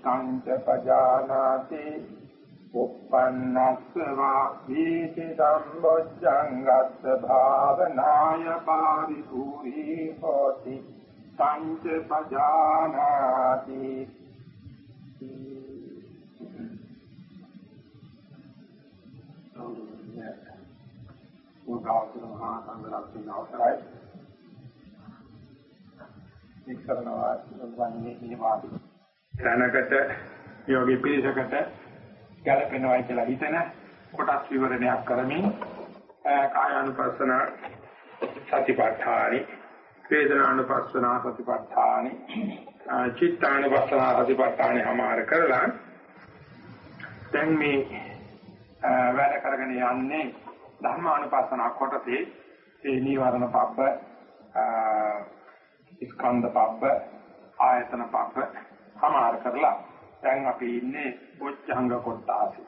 චිතං ච පජානාති උප්පන්නස්ස වා දීති සම්බොජ්ජංගස්ස භාවනාය පාරිපූර්ණී හෝති සංච පජානාති උදාහරණ මහා සංඝරත්නය අවසරයි එක්කරනවා වන්නේ නිවාදී තැනකට යෝගී පිරිසකට ගැලපෙනවා කියලා හිතන කොටස් විවරණයක් කරමින් කායානුපස්සන සතිපට්ඨානි වේදනානුපස්සන සතිපට්ඨානි චිත්තානුපස්සන සතිපට්ඨානි හමාර කරලා දැන් මේ වැඩ කරගෙන යන්නේ ධර්මානුපස්සන කොටසේ. ඒ නීවරණ පබ්බ ස්කන්ධ පබ්බ ආයතන පබ්බ සමාර කරලා දැන් අපි ඉන්නේ බොජ්ජංග කොටාසේ.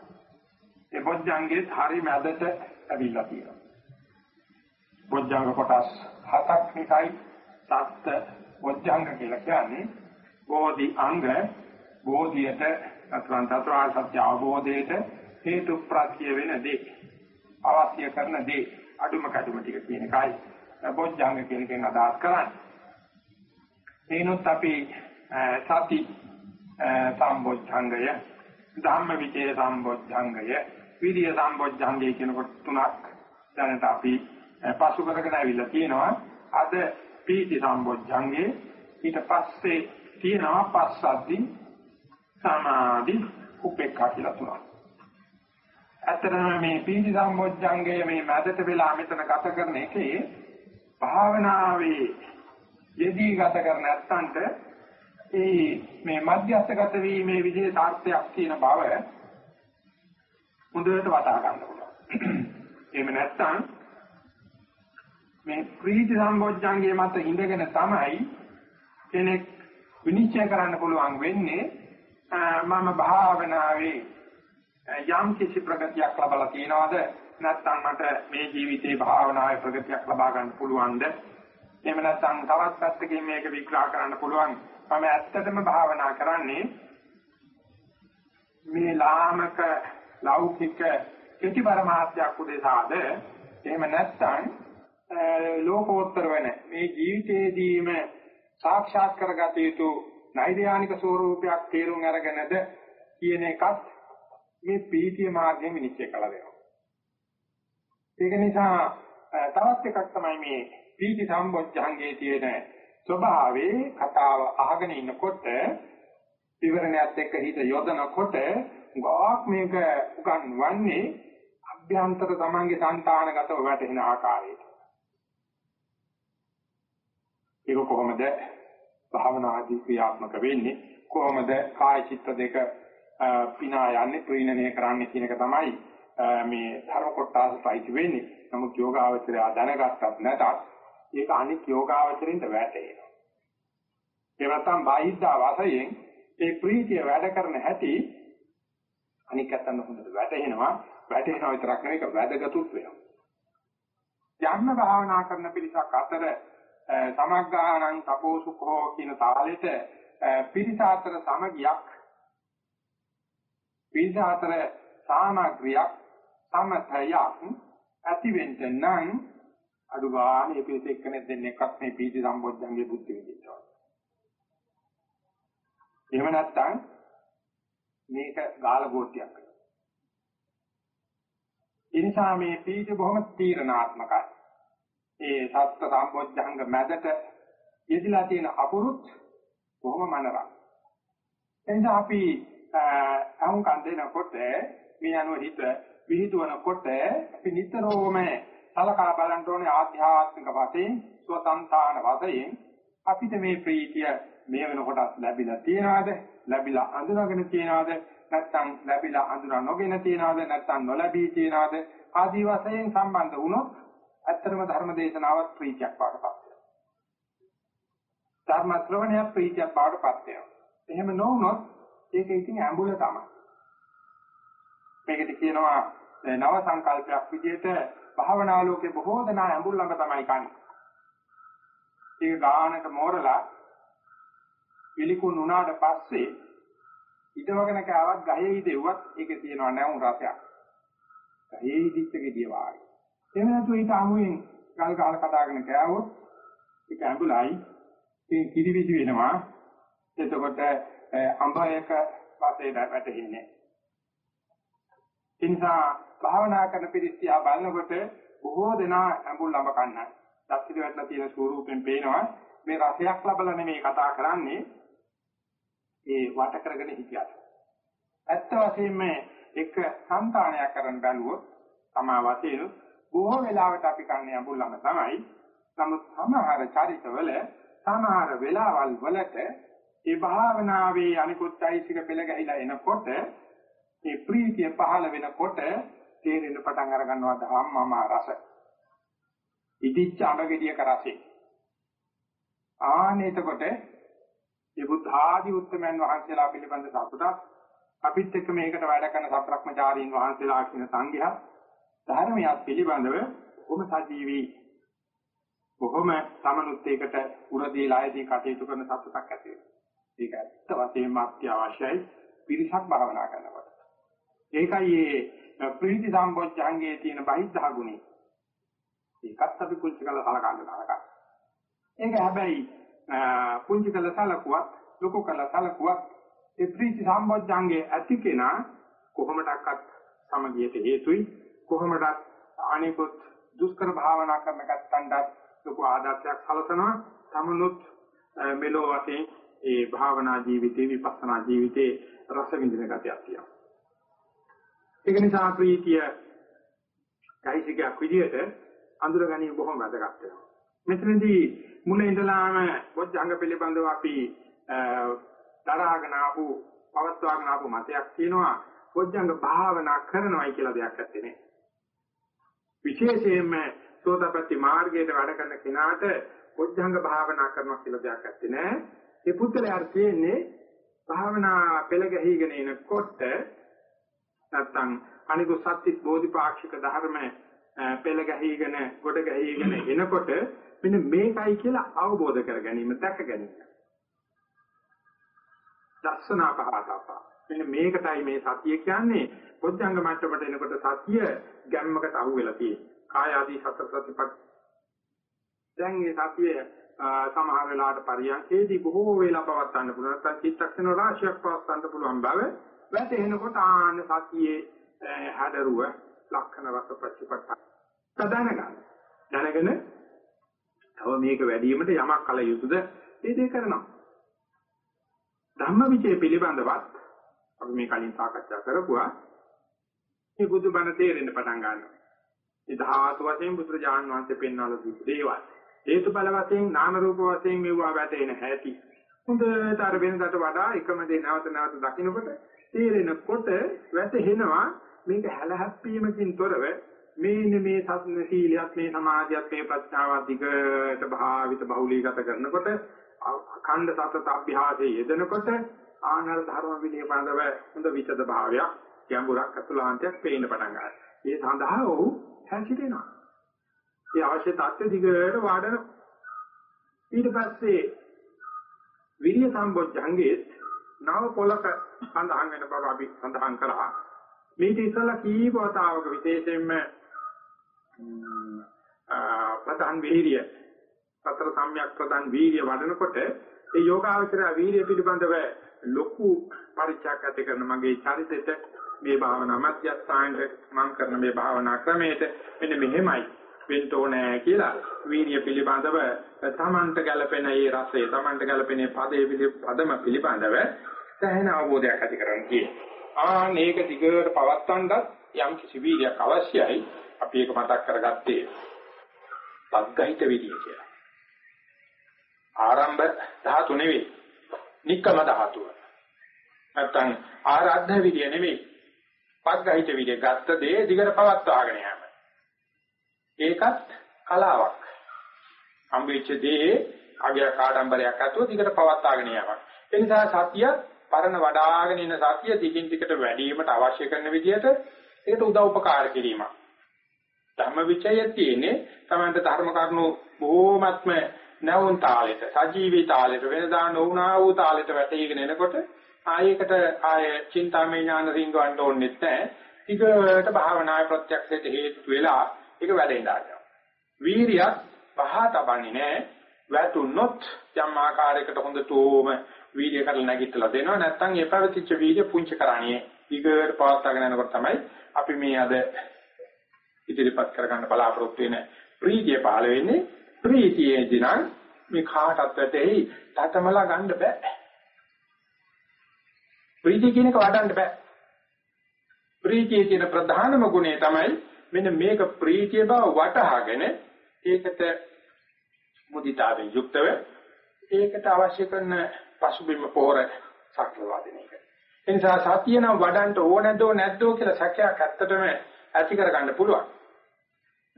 ඒ බොජ්ජංගේ හරි මැදට ඇවිල්ලා තියෙනවා. බොජ්ජංග කොටස් හතක් නිසායි සත්ත බොජ්ජංග කියලා කියන්නේ බෝධි අංග බෝධියට අත්වන් තත්වාල් සත්‍ය අවබෝධයට හේතු ප්‍රත්‍ය වෙන දේ අවශ්‍ය කරන දේ අඩුම කඩුම ටික කියන එකයි බොජ්ජංග කියන එකෙන් අදහස් කරන්නේ. එනොත් අපි සති සම්බොද්ධංගය ධම්ම විචේ සම්බොද්ධංගය විරිය සම්බොද්ධංගය කියන කොට තුනක් දැනට අපි පසු කරගෙන ආවිල්ලා තියෙනවා. අද පීති සම්බොද්ධංගේ ඊට පස්සේ තියෙනවා පස්සද්දි සමාධි උපේක්ඛා කියලා තුනක්. ඇත්තටම මේ පීති සම්බොද්ධංගය මේ මැදට වෙලා මෙතන ගත කරන එකේ භාවනාවේ යෙදී ගත කර නැත්තන්ට ඒ මේ මධ්‍යස්ථගත වීමේ විශේෂාර්ථයක් තියෙන බව හොඳට වටහා ගන්න පුළුවන්. එහෙම නැත්නම් මේ ප්‍රීති සම්බොජ්ජංගේ මත ඉඳගෙන තමයි කෙනෙක් විනිශ්චය කරන්න පුළුවන් වෙන්නේ මම භාවනාවේ යම් කිසි ප්‍රගතියක් ලබලා තියනවාද නැත්නම් මට මේ ජීවිතේ භාවනාවේ ප්‍රගතියක් ලබා ගන්න පුළුවන්ද එහෙම නැත්නම් තවත් පැත්තකින් මේක විග්‍රහ කරන්න පුළුවන් මම ඇත්තටම භාවනා කරන්නේ මේ ලාමක ලෞකික කෙටි පරමාර්ථයක් උදෙසාද එහෙම නැත්නම් ලෝකෝත්තර වෙන මේ ජීවිතයේදීම සාක්ෂාත් කරගත යුතු නෛර්යානික ස්වરૂපයක් තේරුම් අරගෙනද කියන එකත් මේ පීතිය මාර්ගයෙන් විනිශ්චය කළ දෙනවා. ඒක නිසා තවත් එකක් තමයි මේ පීති සම්බොජ්ජංගයේ තියෙන ස්වභාවයේ කතාව අහගෙන ඉන්නකොට විවරණයත් එක්ක හිත යොදනකොට ගාක් මේක උගන්වන්නේ අභ්‍යන්තර තමන්ගේ సంతානගතව වැටෙන ආකාරයට. ඒක කොහොමද භාවනාදී ක්‍රියාත්මක වෙන්නේ කොහොමද කාය චිත්ත දෙක පිනා යන්නේ ප්‍රීණනය කරන්නේ කියන එක තමයි මේ ධර්ම කොටස පයිති වෙන්නේ. නමුත් යෝගාවචරය දැනගත්තත් නැතත් ඒක අනික් යෝගාවචරින්ට වැටේනවා. ඒ නැත්තම් බාහිද්දා වාසයෙන් ඒ ප්‍රීතිය වැඩ කරන හැටි අනික් අතන හොඳට වැටෙනවා. වැටෙනවා විතරක් නෙවෙයි ඒක වැදගත්ුත් වෙනවා. යන්න භාවනා කරන පිරිසක් අතර සමග්ගාණං තපෝසුඛෝ කියන තාලෙට පිරිස අතර සමගියක් පිරිස අතර සාමග්‍රියක් සමතයක් ඇති වෙන්න නම් අඩු ගානේ මේ පිළිස එක්කෙනෙක් දෙන්නෙක්වත් මේ පීති සම්බොද්ධංගේ බුද්ධ විදිනවා. එහෙම නැත්නම් මේක ගාල ගෝත්‍යයක් වෙනවා. ඒ නිසා මේ පීති බොහොම තීරණාත්මකයි. ඒ සත්‍ය සම්බොද්ධංග මැදට යෙදලා තියෙන අපුරුත් බොහොම මනරක්. එනිසා අපි අහුම්කන් දෙනකොට මේ අනුව හිත විහිදුවනකොට අපි නිතරම සලකා බලන්න ඕනේ ආධ්‍යාත්මික වශයෙන් ස්වතන්තාන වශයෙන් අපිට මේ ප්‍රීතිය මේ වෙනකොට ලැබිලා තියනවාද? ලැබිලා අඳුනගෙන තියනවාද? නැත්නම් ලැබිලා අඳුන නොගෙන තියනවාද? නැත්නම් නොලැබී තියනවාද? ආදී වශයෙන් සම්බන්ධ වුණොත් ඇත්තටම ධර්ම දේශනාවත් ප්‍රීතියක් පාඩපත් වෙනවා. ධර්ම ශ්‍රවණය ප්‍රීතියක් පාඩපත් වෙනවා. එහෙම නොවුනොත් ඒක ඉතින් ඇඹුල තමයි. මේකට කියනවා නව සංකල්පයක් විදිහට භාවනා ලෝකේ බොහෝ දෙනා ඇඹුල් ළඟ තමයි කන්නේ. ඒක ගානට මෝරලා පිළිකුන් වුණාට පස්සේ ඉදවගෙන කෑවත් ගහේ ඉදෙව්වත් ඒකේ තියෙනවා නැවුම් රසයක්. ගහේ ඉදිච්ච ගෙඩිය වාගේ. එහෙම නැතු ඊට අමුයෙන් ගල් ගහලා කඩාගෙන කෑවොත් ඒක ඇඹුලයි. ඒ කිරිවිසි වෙනවා. එතකොට අඹයක වාසේ වැටෙන්නේ. ඒ නිසා භාවනා කරන පිළිස්තියා බලනකොට බොහෝ දෙනා ඇඹුල් ළඹ කන්නයි. දස්තිල වැටලා තියෙන ස්වරූපයෙන් පේනවා මේ රසයක් ලබලා නෙමෙයි කතා කරන්නේ ඒ වට කරගෙන හිතියට. ඇත්ත වශයෙන්ම එක సంతානයක් කරන් බැලුවොත් තමා වශයෙන් බොහෝ වෙලාවට අපි කන්නේ ඇඹුල් ළඹ තමයි. නමුත් සමහර චරිතවල සමහර වෙලාවල් වලට ඒ භාවනාවේ අනිකුත් ඓතික පෙළ ගැහිලා එනකොට ඒ ප්‍රීතිය පහළ වෙනකොට තේරෙන්න පටන් අර ගන්නවා ධම්මම රස. ඉදිච්ච අඹගෙඩියක රසෙ. ආනේ එතකොට මේ බුද්ධ ආදී උත්තමයන් වහන්සේලා පිළිබඳ සතුටක් අපිත් එක්ක මේකට වැඩ කරන සත්‍රක්‍මචාරීන් වහන්සේලා කියන සංඝයා ධර්මයක් පිළිබඳව බොහොම සජීවී බොහොම සමනුත් ඒකට උරදී ලායදී කටයුතු කරන සතුටක් ඇති වෙනවා. ඒක ඇත්ත වශයෙන්ම අත්‍යවශ්‍යයි පිරිසක් භාවනා කරනකොට. ඒකයි මේ ප්‍රීති සම්බොජ්ජංගයේ තියෙන බහිද්ධා ගුණේ. ඒකත් අපි කුංචි කළ සලකන්න තරකා. ඒක හැබැයි කුංචි කළ සලකුවත් ලොකු කළ සලකුවත් ඒ ප්‍රීති සම්බොජ්ජංගේ ඇති කෙනා කොහොමඩක්වත් සමගියට හේතුයි කොහොමඩක් අනිකුත් දුෂ්කර භාවනා කරන කත්තන්ට ලොකු ආදර්ශයක් සලසනවා තමනුත් මෙලෝ වශයෙන් ඒ භාවනා ජීවිතේ විපස්සනා ජීවිතේ රස විඳින ගතියක් තියෙනවා. ඒක නිසා ප්‍රීතිය කයිසිකයක් විදිහට අඳුර ගැනීම බොහොම වැදගත් වෙනවා. මෙතනදී මුල ඉඳලාම බොජ්ජංග පිළිබඳව අපි දරාගෙන ආපු පවත්වාගෙන ආපු මතයක් තියෙනවා බොජ්ජංග භාවනා කරනවායි කියලා දෙයක් නැත්තේ නේ. විශේෂයෙන්ම සෝතපට්ටි මාර්ගයට වැඩ කරන කෙනාට බොජ්ජංග භාවනා කරනවා කියලා දෙයක් නැත්තේ නෑ. ඒ පුද්ගලයාට තියෙන්නේ භාවනා පෙළ ගැහිගෙන එනකොට නැත්තම් අනිකු සත්‍විස් බෝධිපාක්ෂික ධර්ම පෙළ ගැහිගෙන ගොඩ ගැහිගෙන එනකොට මෙන්න මේකයි කියලා අවබෝධ කර ගැනීම දැක ගැනීම. දර්ශනා පහතපා. මෙන්න මේකටයි මේ සතිය කියන්නේ පොඥංග මට්ටමට එනකොට සතිය ගැම්මකට අහු වෙලා තියෙන්නේ. කාය ආදී සතර සතිපත් දැන් මේ සතිය සමහර වෙලාවට පරියන්කේදී බොහෝ වේලා පවත්වන්න පුළුවන්. නැත්නම් චිත්තක්ෂණ රාශියක් පවත්වන්න පුළුවන් බව වැටෙනකොට ආන සතියේ හැඩරුව ලක්ෂණ රස ප්‍රතිපත්ත දැනගන්න. දැනගෙන තව මේක වැඩි වීමට යමක් කල යුතුද ඒ දේ කරනවා. ධම්මවිචේ පිළිබඳවත් අපි මේ කලින් සාකච්ඡා කරපුවා මේ බුදුබණ තේරෙන්න පටන් ගන්නවා. ඒ ධාතු වශයෙන් බුදුරජාන් වහන්සේ පෙන්වලා දීපු දේවල්. හේතුඵල වශයෙන් නාම රූප වශයෙන් මෙවුවා වැටෙන හැටි. හොඳට අර වෙනකට වඩා එකම දේ නැවත නැවත දකින්නකොට තේරෙනකොට වැටහෙනවා මේක හැලහැප්පීමකින් තොරව මේ මේ සත්‍ය සීලියත් මේ සමාධියත් මේ ප්‍රඥාවත් දිගට භාවිත බහුලීගත කරනකොට අඛණ්ඩ සතත අභ්‍යාසයේ යෙදෙනකොට ආනර ධර්ම විනය බඳව හොඳ විචද භාවයක් ගැඹුරක් අතුලාන්තයක් පේන්න පටන් ගන්නවා. ඒ සඳහා ඔහු හැසිරෙනවා. ඒ අවශ්‍ය தත්ත්ව දිගට වාඩන ඊට පස්සේ විරිය සම්බොජ්ජංගේ නව පොලක සඳහන් වෙන බව අපි සඳහන් කරා. මේක ඉස්සලා කීප වතාවක විශේෂයෙන්ම ප්‍රධාන වීර්ය සතර සම්‍යක් ප්‍රධාන වීර්ය වඩනකොට ඒ යෝගාවචරය වීර්ය පිළිබඳව ලොකු පරිචයක් ඇති කරන මගේ චරිතෙට මේ භාවනා මධ්‍යස්ථානයේ මම කරන මේ භාවනා ක්‍රමයට මෙන්න මෙහෙමයි වෙන්න ඕනේ කියලා වීර්ය පිළිබඳව තමන්ට ගැළපෙන ඒ රසය තමන්ට ගැළපෙන පදේ පිළිපදම පිළිබඳව සෑහෙන අවබෝධයක් ඇති කරගන්න කියනවා. ආ මේක දිගට පවත්වන්නත් යම් කිසි වීර්යයක් අවශ්‍යයි. අපි ඒක මතක් කරගත්තේ පග්ගහිත විදිය කියලා. ආරම්භ ධාතු නෙවෙයි. නික්කම ධාතුව. නැත්තම් ආරාධ්‍ය විදිය නෙවෙයි. පග්ගහිත විදිය ගත්ත දේ දිගට පවත්වාගෙන යෑම. ඒකත් කලාවක්. හම්බෙච්ච දේ අගය කාඩම්බරයක් අතුව දිගට පවත්වාගෙන යෑමක්. ඒ නිසා සතිය පරණ වඩාගෙන ඉන්න සතිය දිගින් දිගට වැඩි වීමට අවශ්‍ය කරන විදිහට ඒකට උදව් උපකාර කිරීමක්. ධම්මවිචය තියෙන්නේ තමන්ට ධර්ම කරුණු බොහෝමත්ම නැවුම් තාලෙට සජීවී තාලෙට වෙනදා නොවුනා වූ තාලෙට වැටීගෙන එනකොට ආයේකට ආය චින්තාමය ඥාන රින්ගවන්න ඕනෙත් නැහැ. ටිකට භාවනාවේ ප්‍රත්‍යක්ෂයට හේතු වෙලා ඒක වැඩෙන්න ආනවා. වීරියක් පහ තබන්නේ නැහැ. වැටුනොත් යම් ආකාරයකට හොඳටම වීර්ය කරලා නැගිටලා දෙනවා. නැත්නම් ඒ පැවතිච්ච වීර්ය පුංචි කරණියේ ඊගොඩ පවත්වාගෙන යනකොට තමයි අපි මේ අද ඉදිරිපත් කරගන්න බලාපොරොත්තු වෙන ප්‍රීතිය පහළ වෙන්නේ. ප්‍රීතියේදී නම් මේ කාටත් වැටෙයි. තතමලා ගන්න බෑ. ප්‍රීතිය කියන එක වඩන්න බෑ. ප්‍රීතියේ තියෙන ප්‍රධානම ගුණය තමයි මෙන්න මේක ප්‍රීතිය බව වටහාගෙන ඒකට මුදිතාවෙන් යුක්තව ඒකට අවශ්‍ය කරන පසුබිම පෝර සක්ලවා දෙන එක. ඒ නිසා සතිය නම් වඩන්න ඕනද නැද්ද කියලා සැකයක් ඇත්තටම ඇති කරගන්න පුළුවන්.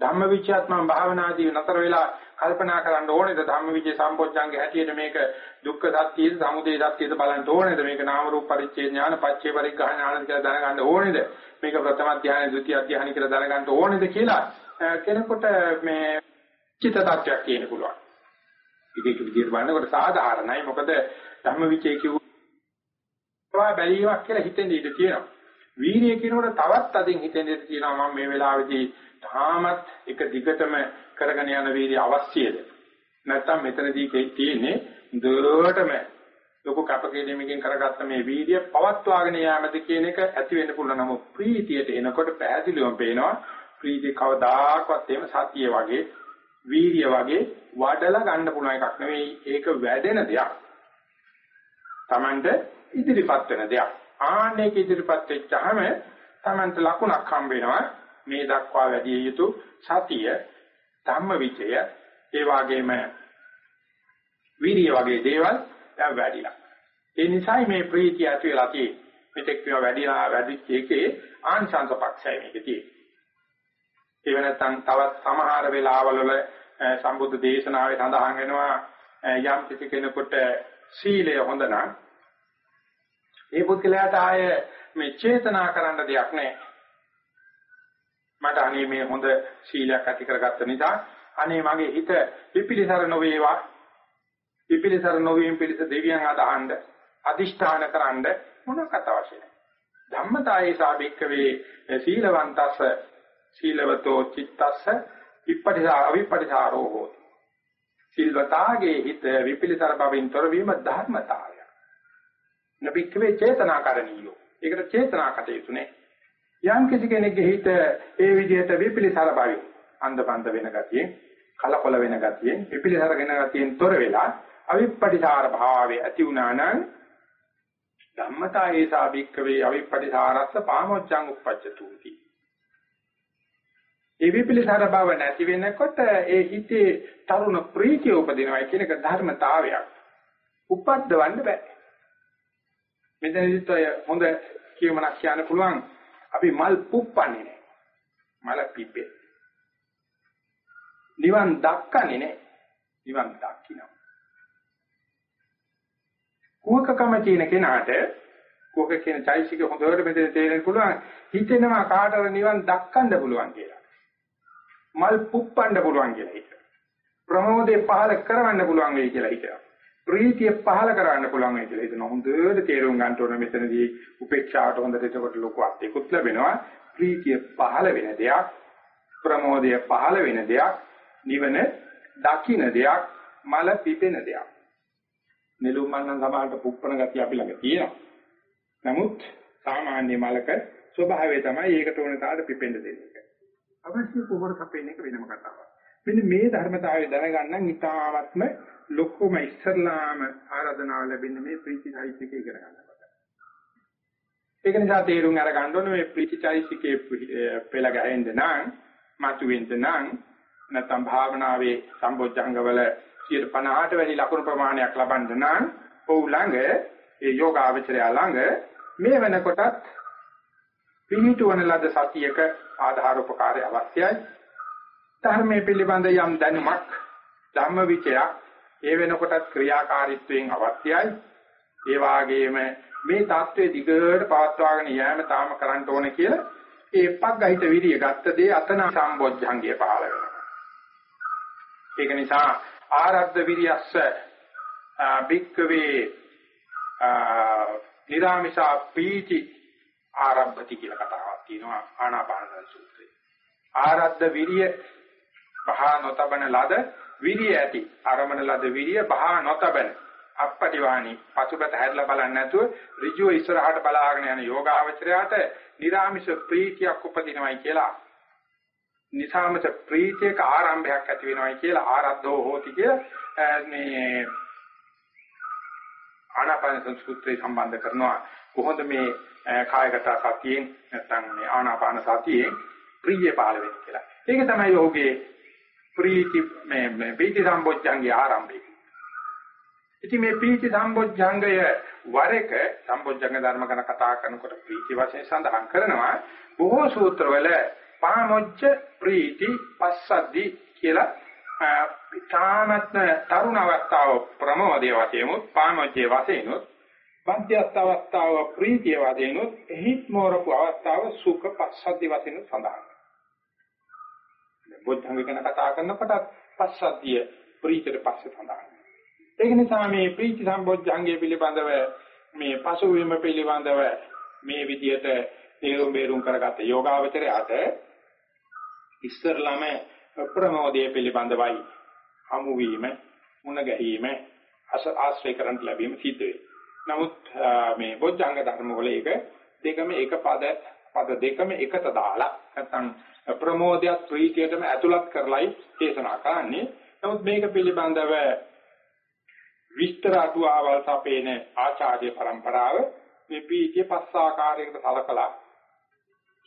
ධම්මවිචයත්මම භාවනාදී නතර වෙලා කල්පනා කරන්න ඕනේද ධම්මවිචේ සම්පෝඥාංගේ හැටියට මේක දුක්ඛ සත්‍යයද සමුදය සත්‍යයද බලන්න ඕනේද මේක නාම රූප පරිච්ඡේද ඥාන පච්චේ පරිග්‍රහ ඥාන කියලා දැනගන්න ඕනේද මේක ප්‍රථම ධානය ද්විතිය ධානය කියලා දැනගන්න ඕනේද කියලා කෙනෙකුට මේ චිත්ත tattයක් කියන්න පුළුවන්. ඒක විදිහට බලනකොට සාධාරණයි මොකද ධම්මවිචේ කිව්වා බැලීමක් කියලා හිතෙන් ඉඳී තියෙනවා. වීර්යය කියනකොට තවත් අදින් හිතෙන් ඉඳී තියෙනවා මම මේ වෙලාවේදී තාමත් එක දිගටම කරගෙන යන වීර්ය අවශ්‍යද? නැත්නම් මෙතනදී තියෙන්නේ දුරටම ලොකු කැපකිරීමකින් කරගත්ත මේ වීර්ය පවත්වාගෙන යාමද කියන එක ඇති වෙන්න පුළුවන් නමුත් ප්‍රීතියට එනකොට පැහැදිලිවම පේනවා ප්‍රීතිය කවදාකවත් එහෙම සතිය වගේ වීර්ය වගේ වඩලා ගන්න පුළුවන් එකක් නෙවෙයි ඒක වැඩෙන දෙයක්. Tamande ඉදිරිපත් වෙන දෙයක්. ආන්නේක ඉදිරිපත් වෙච්චාම Tamante ලකුණක් හම්බ වෙනවා. මේ දක්වා වැඩි යුතු සතිය ධම්ම විචය ඒ වගේම විරිය වගේ දේවල් දැන් වැඩිලා. ඒ නිසායි මේ ප්‍රීතිය ඇති වෙලා තියෙන්නේ. මෙතෙක් මේවා වැඩිලා වැඩිච්ච එකේ ආංශාංශ පක්ෂය මේකේ තියෙන්නේ. ඒ වෙනත්නම් තවත් සමහර වෙලාවල වල සම්බුද්ධ දේශනාවේ සඳහන් වෙනවා යම් කිසි කෙනෙකුට සීලය හොඳ නම් ඒ පුද්ගලයාට ආය මේ චේතනා කරන්න දෙයක් නැහැ. මට අනේ මේ හොඳ සීලයක් ඇති කරගත්ත නිසා අනේ මගේ හිත පිපිලිසර නොවේවා. පිපිලිසර නොවීම පිළිස දෙවියන් අදහන්න අදිෂ්ඨාන කරන්න මොනකට අවශ්‍ය නැහැ ධම්මතායේ සාභික්කවේ සීලවන්තස්ස සීලවතෝ චිත්තස්ස විපටිසා අවිපටිසාරෝ හෝති. සිල්වතාගේ හිත විපිලිසර බවින් තොර වීම ධර්මතාවය නබික්කවේ චේතනාකරණීයෝ. ඒකට චේතනා කටයුතු නේ යම් කිසි කෙනෙක්ගේ හිත ඒ විදිහට විපිලිසර බවින් අන්ධබන්ද වෙන ගතියෙන් කලකොල වෙන ගතියෙන් විපිලිසර වෙන ගතියෙන් තොර වෙලා අවිප්පටිසාර භාවයේ ඇති වුණා නම් ධම්මතා ඒසා භික්කවේ අවිප්පටිසාරස්ස පාමොච්ඡං උප්පච්චතුති. ඒ විපිලිසර බව නැති වෙනකොට ඒ හිතේ තරුණ ප්‍රීතිය උපදිනවා කියන එක ධර්මතාවයක් උපද්දවන්න බෑ මෙතනදිත් ඔය හොඳ කියමනක් කියන්න පුළුවන් අපි මල් පුප්පන්නේ නෑ. මල පිපේ. නිවන් දක්කන්නේ නෑ. නිවන් දක්කිනවා. කුවකකම තියෙන කෙනාට කුවක කියන චෛසික හොඳට මෙතන තේරෙන්න පුළුවන් හිතෙනවා කාටද නිවන් දක්කන්න පුළුවන් කියලා. මල් පුප්පන්න පුළුවන් කියලා හිතනවා. ප්‍රමෝදේ පහල කරවන්න පුළුවන් වෙයි කියලා හිතනවා. ප්‍රීතිය පහල කරන්න පුළුවන් වෙයි කියලා හිතන හොඳට තේරුම් ගන්න ඕන මෙතනදී උපේක්ෂාවට හොඳට එතකොට ලොකු අත්‍යකුත් ලැබෙනවා. ප්‍රීතිය පහල වෙන දෙයක් ප්‍රමෝදය පහල වෙන දෙයක් නිවන දකින්න දෙයක් මල පිපෙන දෙයක්. නෙළුම් මන්නන් සමහරට පුප්පන ගතිය අපි ළඟ තියෙනවා. නමුත් සාමාන්‍ය මලක ස්වභාවය තමයි ඒකට ඕන තාලට පිපෙන්න දෙන්නේ. අවශ්‍ය කුමර කපෙන එක වෙනම කතාවක් මෙන්න මේ ධර්මතාවය දැනගන්න ඉතාමත්ම ලොකුම ඉස්සරලාම ආරාධනාව ලැබෙන්නේ මේ ප්‍රීතිචෛසික ඉගෙන ගන්නකොට. ඒක නිසා තේරුම් අරගන්න ඕනේ මේ ප්‍රීතිචෛසිකේ පෙළ ගැහෙන්න නම් මතුවෙන්න නම් නැත්නම් භාවනාවේ සම්බොජ්ජංගවල 50ට වැඩි ලකුණු ප්‍රමාණයක් ලබන්න නම් ඔව් ළඟ ඒ යෝගාවචරය ළඟ මේ වෙනකොටත් පිහිටුවන ලද සතියක ආධාර උපකාරය අවශ්‍යයි. ධර්මයේ පිළිබඳ යම් දැනුමක් ධම්ම විචයක් ඒ වෙනකොටත් ක්‍රියාකාරීත්වයෙන් අවශ්‍යයි. ඒ වාගේම මේ தત્ත්වයේ දිගට පවත්වාගෙන යෑම තාම කරන්න ඕනේ කියලා ඒ පග්ගහිත විරිය ගත්ත දේ අතන සම්බොජ්ජංගය පහළ වෙනවා. ඒක නිසා ආරද්ධ විරියස්ස බික්කවේ නිරාමිසා පීති ආරම්භති කියලා කතාවක් තියෙනවා. ආනාපාන සූත්‍රයේ. ආරද්ධ විරිය බහා නොතබන ලද විරිය ඇති. ආරමණ ලද විරිය බහා නොතබන. අපපටිවාණි පසුබට හැරලා බලන්නේ නැතුව ඍජුව ඉස්සරහට බලාගෙන යන යෝගාවචරයට නිරාමිෂ ප්‍රීතියක් උපදිනවයි කියලා. නිසාමත ප්‍රීතියක ආරම්භයක් ඇති වෙනවයි කියලා ආරද්ධෝ හෝති කියලා මේ ආනාපාන සංස්කෘතිය සම්බන්ධ කරනවා. කොහොමද මේ කායගත සතියෙන් නැත්නම් මේ ආනාපාන සතියෙන් ප්‍රීතිය පහළ වෙන්නේ කියලා. ඒක තමයි යෝගේ ප්‍රීති මේ මේ ප්‍රීති සම්බොජ්ජංගේ ආරම්භය. ඉතින් මේ ප්‍රීති සම්බොජ්ජංගය වර එක සම්බොජ්ජංග ධර්ම ගැන කතා කරනකොට ප්‍රීති වශයෙන් සඳහන් කරනවා බොහෝ සූත්‍රවල පාමොච්ච ප්‍රීති පස්සද්දි කියලා තාමත්ම තරුණ අවස්ථාව ප්‍රමෝදයේ වශයෙන් උත් පාමොච්චේ වශයෙන් උත් මධ්‍යස්ථ අවස්ථාව ප්‍රීතිය වශයෙන් උත් එහිත් මෝරපු අවස්ථාව සුඛ පස්සද්දි වශයෙන් සඳහන් බොද්ධංග ගැන කතා කරනකොට පස්සද්ධිය ප්‍රීතියට පස්සේ සඳහන් ඒක නිසා මේ ප්‍රීති සම්බොද්ධංගය පිළිබඳව මේ පසුවීම පිළිබඳව මේ විදියට තේරුම් බේරුම් කරගත්ත යෝගාවචරයට ඉස්සරළම ප්‍රමෝදයේ පිළිබඳවයි හමු වීම මුණ ගැහිම ආශ්‍රය කරන් ලැබීම සිද්ධ වෙයි. නමුත් මේ බොද්ධංග ධර්ම වල ඒක දෙකම එක පද පද දෙකම එකට දාලා නැත්නම් ප්‍රමෝදයක් ප්‍රීතියටම ඇතුළත් කරලයි දේශනා කරන්නේ. නමුත් මේක පිළිබඳව විස්තර අටුවාවල් සපේන ආචාර්ය પરම්පරාව මේ පීතිය පස් ආකාරයකට සලකලා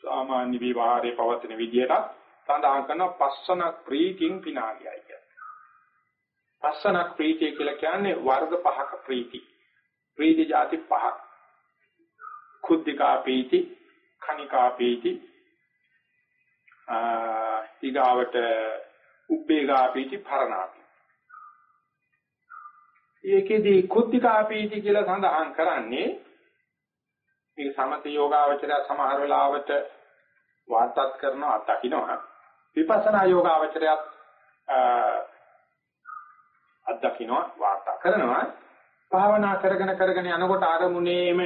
සාමාන්‍ය විවාහයේ පවතින විදියට සඳහන් කරන පස්සන ප්‍රීතිං පිනාගයයි කියන්නේ. පස්සනක් ප්‍රීතිය කියලා කියන්නේ වර්ග පහක ප්‍රීති. ප්‍රීති ಜಾති පහක්. කුද්ධිකා ප්‍රීති, කනිකා ප්‍රීති, ආ ඊගාවට උබ්බේගා ප්‍රීති, පරණා ප්‍රීති. ඒකෙදී කුද්ධිකා ප්‍රීති කියලා සඳහන් කරන්නේ මේ සමත යෝගාවචරය සමහර වෙලාවට වාර්තාත් කරනවා අත්දකින්නවා විපස්සනා යෝගාවචරයත් අත්දකින්නවා වාර්තා කරනවා භාවනා කරගෙන කරගෙන යනකොට ආරමුණේම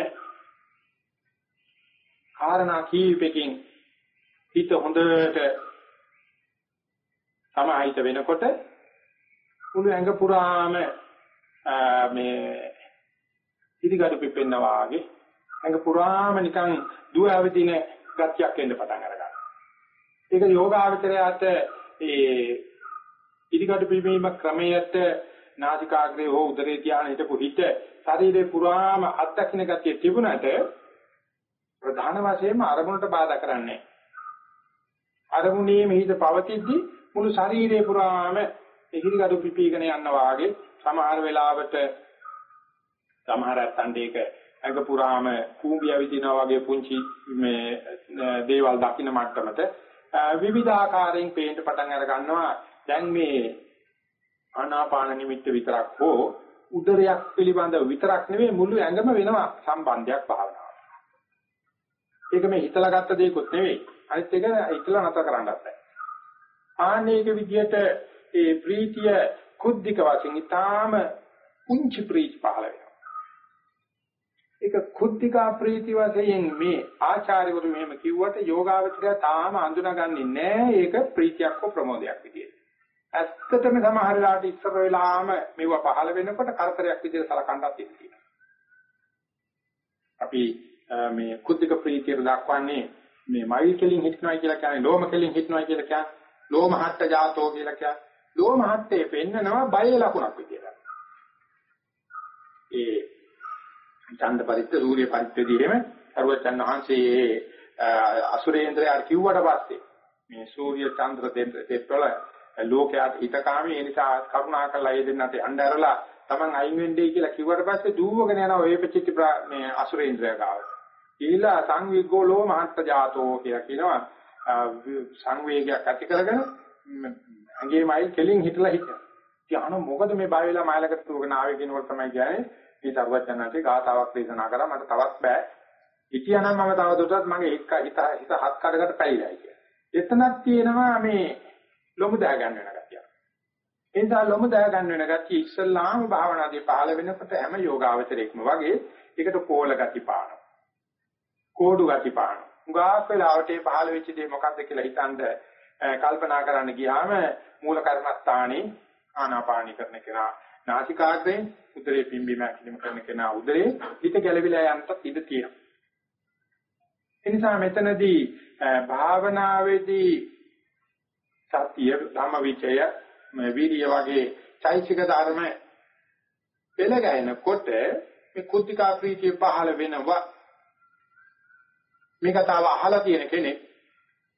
කාරණා කීපකින් හිත හොඳට සමාහිත වෙනකොට මුළු ඇඟ පුරාම මේ ඉදිගඩු පිපෙන්නා වාගේ ඇඟ පුරාම නිකන් දුව අවදින ගතියක් එන්න පටන් අරගන්නවා. ඒක යෝගාවචරයට ඒ ඉදිකටු පිපීම ක්‍රමයට නාසිකාග්‍රේ හෝ උදරේ ධානය හිටපු හිත ශරීරේ පුරාම අත්දකින්න ගතිය තිබුණට ප්‍රධාන වශයෙන්ම අරමුණට බාධා කරන්නේ අරමුණේ මෙහිද පවතිද්දි මුළු ශරීරේ පුරාම ඉදිරිගඩු පිපීගෙන යන වාගේ සමහර වෙලාවට සමහර අත්තන්ඩේක ඇඟ පුරාම කූඹිය විදිනා වගේ පුංචි මේ දේවල් දකින්න මට්ටමට විවිධාකාරයෙන් පේන්න පටන් අර ගන්නවා දැන් මේ ආනාපාන නිමිත්ත විතරක් හෝ උදරයක් පිළිබඳව විතරක් නෙවෙයි මුළු ඇඟම වෙනවා සම්බන්ධයක් භාවනාව. ඒක මේ හිතලා ගත්ත දෙයක්වත් නෙවෙයි. අනිත් එක හිතලා නැතර කරන්නත් බෑ. ආනේක විදියට ඒ ප්‍රීතිය කුද්ධික වශයෙන් ඊටාම උන්චි ප්‍රීති පහළ වෙනවා. ඒක කුද්ධිකා ප්‍රීති වශයෙන් මේ ආචාර්යවරු මෙහෙම කිව්වට යෝගාවචරය තාම අඳුනගන්නේ නැහැ ඒක ප්‍රීතියක් හෝ ප්‍රමෝදයක් විදියට. ඇත්තටම සමහර වෙලාවට ඉස්සර වෙලාම මෙව පහළ වෙනකොට කරදරයක් විදියට සලකන්නත් තියෙනවා. අපි මේ කුද්ධික ප්‍රීතිය දක්වන්නේ මේ මයිල් කෙලින් හිටනවා කියලා කියන්නේ ලෝම කෙලින් හිටනවා කියලා කියන්නේ ලෝම හට්ට ජාතෝ කියලා කියන්නේ ලෝම හට්ටේ පෙන්නනවා බය ලකුණක් විදියට. ඒ ඡන්ද පරිත්‍ත සූර්ය පරිත්‍තදීම සරුවචන් වහන්සේ අසුරේන්ද්‍රයාට කිව්වට පස්සේ මේ සූර්ය චන්ද්‍ර දෙපළ ලෝකයට හිතකාමී ඒ නිසා කරුණා කළා ඒ දෙන්නට අnderලා Taman අයින් වෙන්නේ කියලා කිව්වට පස්සේ දුවගෙන යනවා ඔය පෙච්චිති මේ අසුරේන්ද්‍රය ගාව. ඊළා සංවිග්ගෝ ලෝ මහත්ත ජාතෝ කියලා කියනවා සංවේගයක් ඇති කරගෙන ඇඟේ මයිල් කෙලින් හිටලා හිටියා. ඉතින් මොකද මේ බය වෙලා මයිලකට තුවගෙන ආවේ කියනකොට තමයි කියන්නේ මේ සර්වඥාන්සේ ගාතාවක් දේශනා කරා මට තවත් බෑ. හිටියානම් මම තව දුරටත් මගේ හිත හිත හිත හත් කඩකට පැයිලායි කියලා. එතනක් තියෙනවා මේ ලොමු දා ගන්න වෙන ගතිය. ඒ නිසා ලොමු දා ගන්න වෙන ගතිය ඉස්සල්ලාම භාවනාදී පහළ වෙනකොට හැම යෝගාවචරයක්ම වගේ ඒකට කෝල ගති පානවා. කෝඩු ගති පානවා. උගාක් වෙලාවට ඒ පහළ වෙච්ච දේ මොකද්ද කියලා හිතනද කල්පනා කරන්න ගියාම මූල කර්මස්ථානේ ආනාපානි කරන කෙනා නාසිකාග්‍රයෙන් උදරේ පිම්බීම හැකිලිම කරන කෙනා උදරේ හිත ගැළවිලා යන්නත් ඉඩ තියෙනවා. ඒ නිසා මෙතනදී භාවනාවේදී සතිය ධම්මවිචය විරිය වගේ චෛසික ධර්ම පෙළ ගැහෙනකොට මේ කුද්ධිකා ප්‍රීතිය පහළ වෙනවා. මේ කතාව අහලා තියෙන කෙනෙක්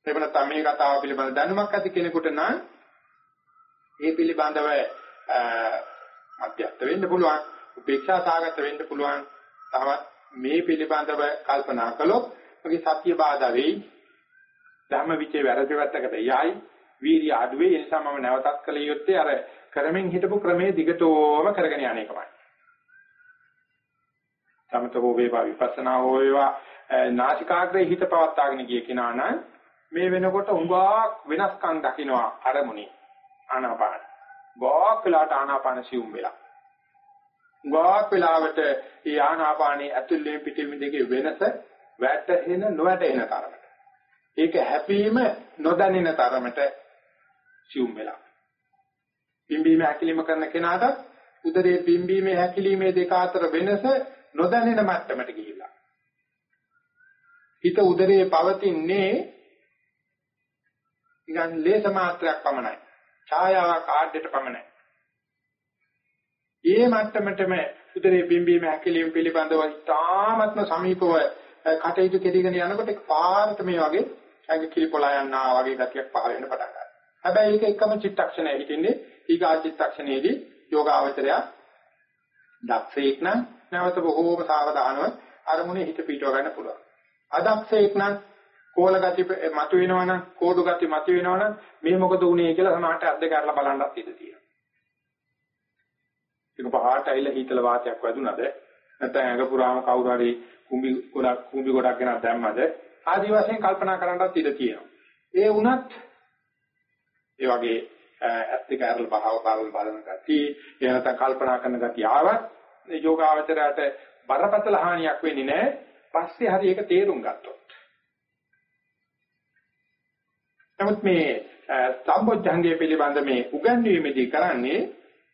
එහෙම නැත්නම් මේ කතාව පිළිබඳ දැනුමක් ඇති කෙනෙකුට නම් ඒ පිළිබඳව මධ්‍යස්ත වෙන්න පුළුවන් උපේක්ෂා සාගත වෙන්න පුළුවන්. තවත් මේ පිළිබඳව කල්පනා කළොත් මගේ සත්‍ය බාධා වෙයි. ධර්ම විචේ වැරදි වැත්තකට යයි. වීර්ය අඩුවේ ඒ නිසා මම නැවතත් කළ යුත්තේ අර කරමින් හිටපු ක්‍රමයේ දිගටම කරගෙන යන එකමයි. සමත හෝ වේවා විපස්සනා හෝ වේවා නාසිකාග්‍රේ හිත පවත්වාගෙන ගිය කෙනා නම් මේ වෙනකොට උඟාක් වෙනස්කම් දකින්නවා අරමුණේ ආනාපාන. ගෝක් වෙලාට ආනාපාන සිවුම් වෙලා. ගෝක් වෙලාවට ඒ ආනාපානයේ ඇතුළේ පිටින් දෙකේ වෙනස වැටෙන නොවැටෙන තරමට. ඒක හැපීම නොදැනෙන තරමට සිවුම් වෙලා. පිම්බීම හැකිලිම කරන කෙනාට උදරයේ පිම්බීමේ හැකිලිමේ දෙක අතර වෙනස නොදැනෙන මට්ටමට ගිහිලා. හිත උදරයේ පවතින්නේ නිකන් ලේස මාත්‍රයක් පමණයි. ඡායාවක් ආඩයට පමණයි. ඒ මට්ටමටම උදරයේ පිම්බීම හැකිලිම පිළිබඳව ඉතාමත්ම සමීපව කටයුතු කෙරගෙන යනකොට පාරට මේ වගේ ඇඟ කිලිපොලා යනවා වගේ ගතියක් පහළ වෙන්න පටන් ගන්නවා. හැබැයි ඒක එකම චිත්තක්ෂණය හිටින්නේ ඊගා චිත්තක්ෂණයේදී යෝගාවචරය දක්ෂේක් නම් නැවත බොහෝම සාවධානව අරමුණේ හිත පිටව ගන්න පුළුවන්. අදක්ෂේක් නම් කෝල ගති මතු වෙනවනම් කෝඩු ගති මතු වෙනවනම් මේ මොකද උනේ කියලා සමහරට අද්ද කරලා බලන්නත් ඉඩ තියෙනවා. ඒක පහාට ඇවිල්ලා හීතල වාතයක් වැදුනද නැත්නම් ඇඟ පුරාම කවුරු හරි කුඹි ගොඩක් කුඹි ගොඩක් ගෙනත් දැම්මද ආදි වශයෙන් කල්පනා කරන්නත් ඉඩ තියෙනවා. ඒ වුණත් ඒ වගේ ඇස් දෙක අරලා බහව බලන බලන ගතිය, ඒ නැත්නම් කල්පනා කරන ගතිය ආවත් යෝගාවචරයට බරපතල හානියක් වෙන්නේ නැහැ. පස්සේ හරි ඒක තේරුම් ගත්තොත්. නමුත් මේ සම්බොධ්‍යංගයේ පිළිබඳ මේ උගන්වීමේදී කරන්නේ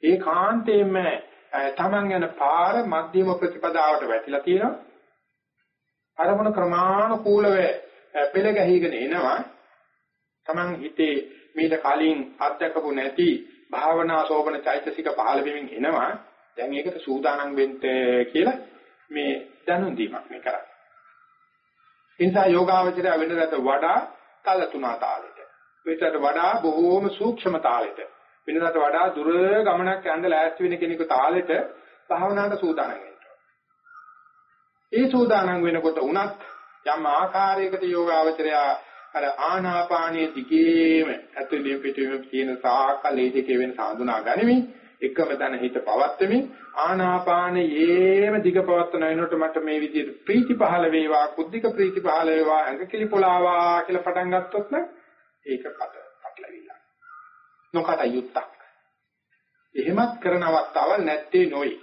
ඒකාන්තයෙන්ම තමන් යන පාර මධ්‍යම ප්‍රතිපදාවට වැටිලා තියෙනවා. අරමුණ ක්‍රමානුකූලව පෙළ ගැහිගෙන එනවා. තමන් හිතේ මීට කලින් අත්දකපු නැති භාවනා සෝබන චෛතසික පහළ වෙමින් එනවා. දැන් ඒකට සූදානම් වෙන්න කියලා මේ දැනුම් දීමක් මේ කරන්නේ. ඉන්සා යෝගාවචරය වෙනදට වඩා කලතුණා තාලෙට. වෙනදට වඩා බොහෝම සූක්ෂම තාලෙට. වෙනදට වඩා දුර ගමනක් යන්න ලෑස්ති වෙන කෙනෙකු තාලෙට භාවනාවට සූදානම් වෙනවා. ඒ සූදානම් වෙනකොට උනත් යම් ආකාරයකට යෝගාවචරය අර ආනාපානයේ දිගේම ඇතුළේ පිටුවීම තියෙන සාකලේ දෙකේ වෙන සාඳුනා ගනිමින් එකම තැන හිත පවත්වමින් ආනාපානයේම දිග පවත්වන වෙනකොට මට මේ විදිහට ප්‍රීති පහළ වේවා කුද්ධික ප්‍රීති පහළ වේවා ඇඟකිලි පොලාවා කියලා පටන් ගත්තොත් නම් ඒක කට පටලවිලා. නොකට යුත්තක්. එහෙමත් කරන අවස්ථාවක් නැත්තේ නොයි.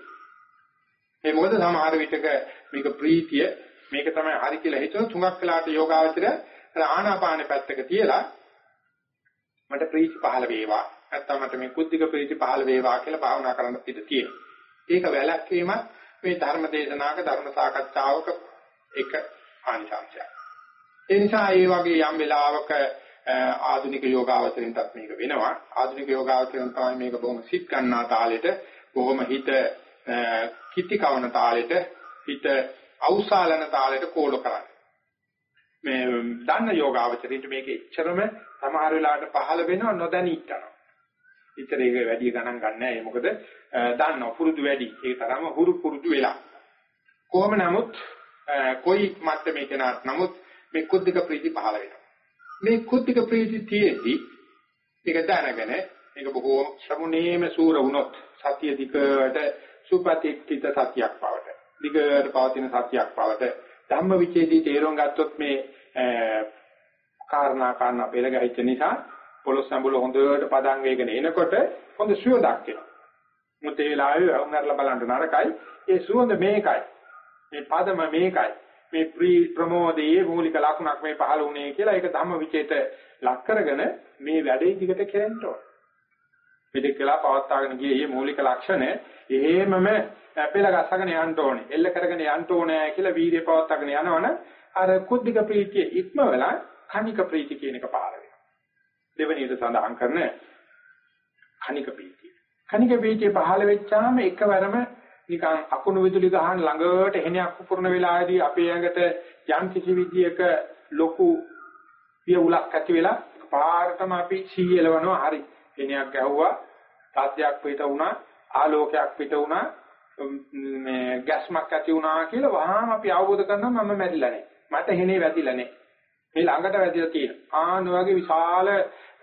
ඒ මොකද සමහර විටක මේක ප්‍රීතිය මේක තමයි හරි කියලා හිතන තුඟක් වෙලාට යෝගාවචරය ආනාපාන පැත්තක තියලා මට ප්‍රීති පහළ වේවා නැත්නම් මට මේ කුද්ධික ප්‍රීති පහළ වේවා කියලා භාවනා කරන්න ඉඩ තියෙනවා. ඒක වැළැක්වීම මේ ධර්ම දේශනාවක ධර්ම සාකච්ඡාවක එක ආනිසංශයක්. ඒ නිසා මේ වගේ යම් වෙලාවක ආධුනික යෝගාවචරින්ටත් මේක වෙනවා. ආධුනික යෝගාවචරින් තමයි මේක බොහොම සිත් ගන්නා තාලෙට බොහොම හිත කිත්ති කවන තාලෙට හිත අවසාලන තාලෙට කෝල කරන්නේ. මේ දන්න යෝගාවචරින්ට මේක එච්චරම සමහර වෙලාවට පහළ වෙනව නොදැනී ඉන්නවා. ඉතර ඒක වැඩි ගණන් ගන්න නැහැ. මොකද දන්නවා පුරුදු වැඩි. ඒ තරම හුරු පුරුදු වෙලා. කොහොම නමුත් කොයි මට්ටමේ කෙනාට නමුත් මේ කුද්ධික ප්‍රීති පහළ වෙනවා. මේ කුද්ධික ප්‍රීති තියේදී ඒක දැනගෙන මේක බොහෝ ශ්‍රමුණේම සූර වුණොත් සතිය දිකට සුපතික්කිත සතියක් බවට. දිගට පවතින සතියක් බවට ධම්ම විචේදී තේරුම් ගත්තොත් මේ කාරණා කාරණා පෙළ ගැහිච්ච නිසා පොළොස් සම්බුල හොඳට පදන් වේගෙන එනකොට හොඳ සුවඳක් එනවා. මුත් ඒ වෙලාවේ වුණාරලා බලන්න නරකයි. ඒ සුවඳ මේකයි. මේ පදම මේකයි. මේ ප්‍රී ප්‍රමෝදයේ මූලික ලක්ෂණක් මේ පහළ වුණේ කියලා ඒක ධම්ම විචේත ලක් කරගෙන මේ වැඩේ දිගට කෙරෙන්න ඕන. මෙතෙක් කළා පවත්වාගෙන ගියේ මේ මූලික ලක්ෂණ එහෙමම පෙළ ගසගෙන යන්න ඕනේ. එල්ල කරගෙන යන්න ඕනේ කියලා වීර්ය පවත්වාගෙන යනවනම් අර කුද්ධික ප්‍රීතිය ඉක්මවලා කණික ප්‍රීති කියන එක පාර වෙනවා. දෙවෙනියට සඳහන් කරන කණික ප්‍රීතිය. කණික ප්‍රීතිය පහළ වෙච්චාම එකවරම නිකන් අකුණු විදුලි ගහන ළඟට එහෙණයක් පුපුරන වෙලාවේදී අපේ ඇඟට යම් කිසි විදියක ලොකු පිය උලක් ඇති වෙලා පාරටම අපි සීයලවනවා හරි. එහෙණයක් ගැහුවා, තාත්‍යයක් පිට වුණා, ආලෝකයක් පිට වුණා, මේ ගැස්මක් ඇති වුණා කියලා වහාම අපි අවබෝධ කරනවා මම මැරිලා නැහැ. මට හෙනේ වැදිලා නැහැ. මේ ළඟට වැදිලා තියෙනවා. ආන වගේ විශාල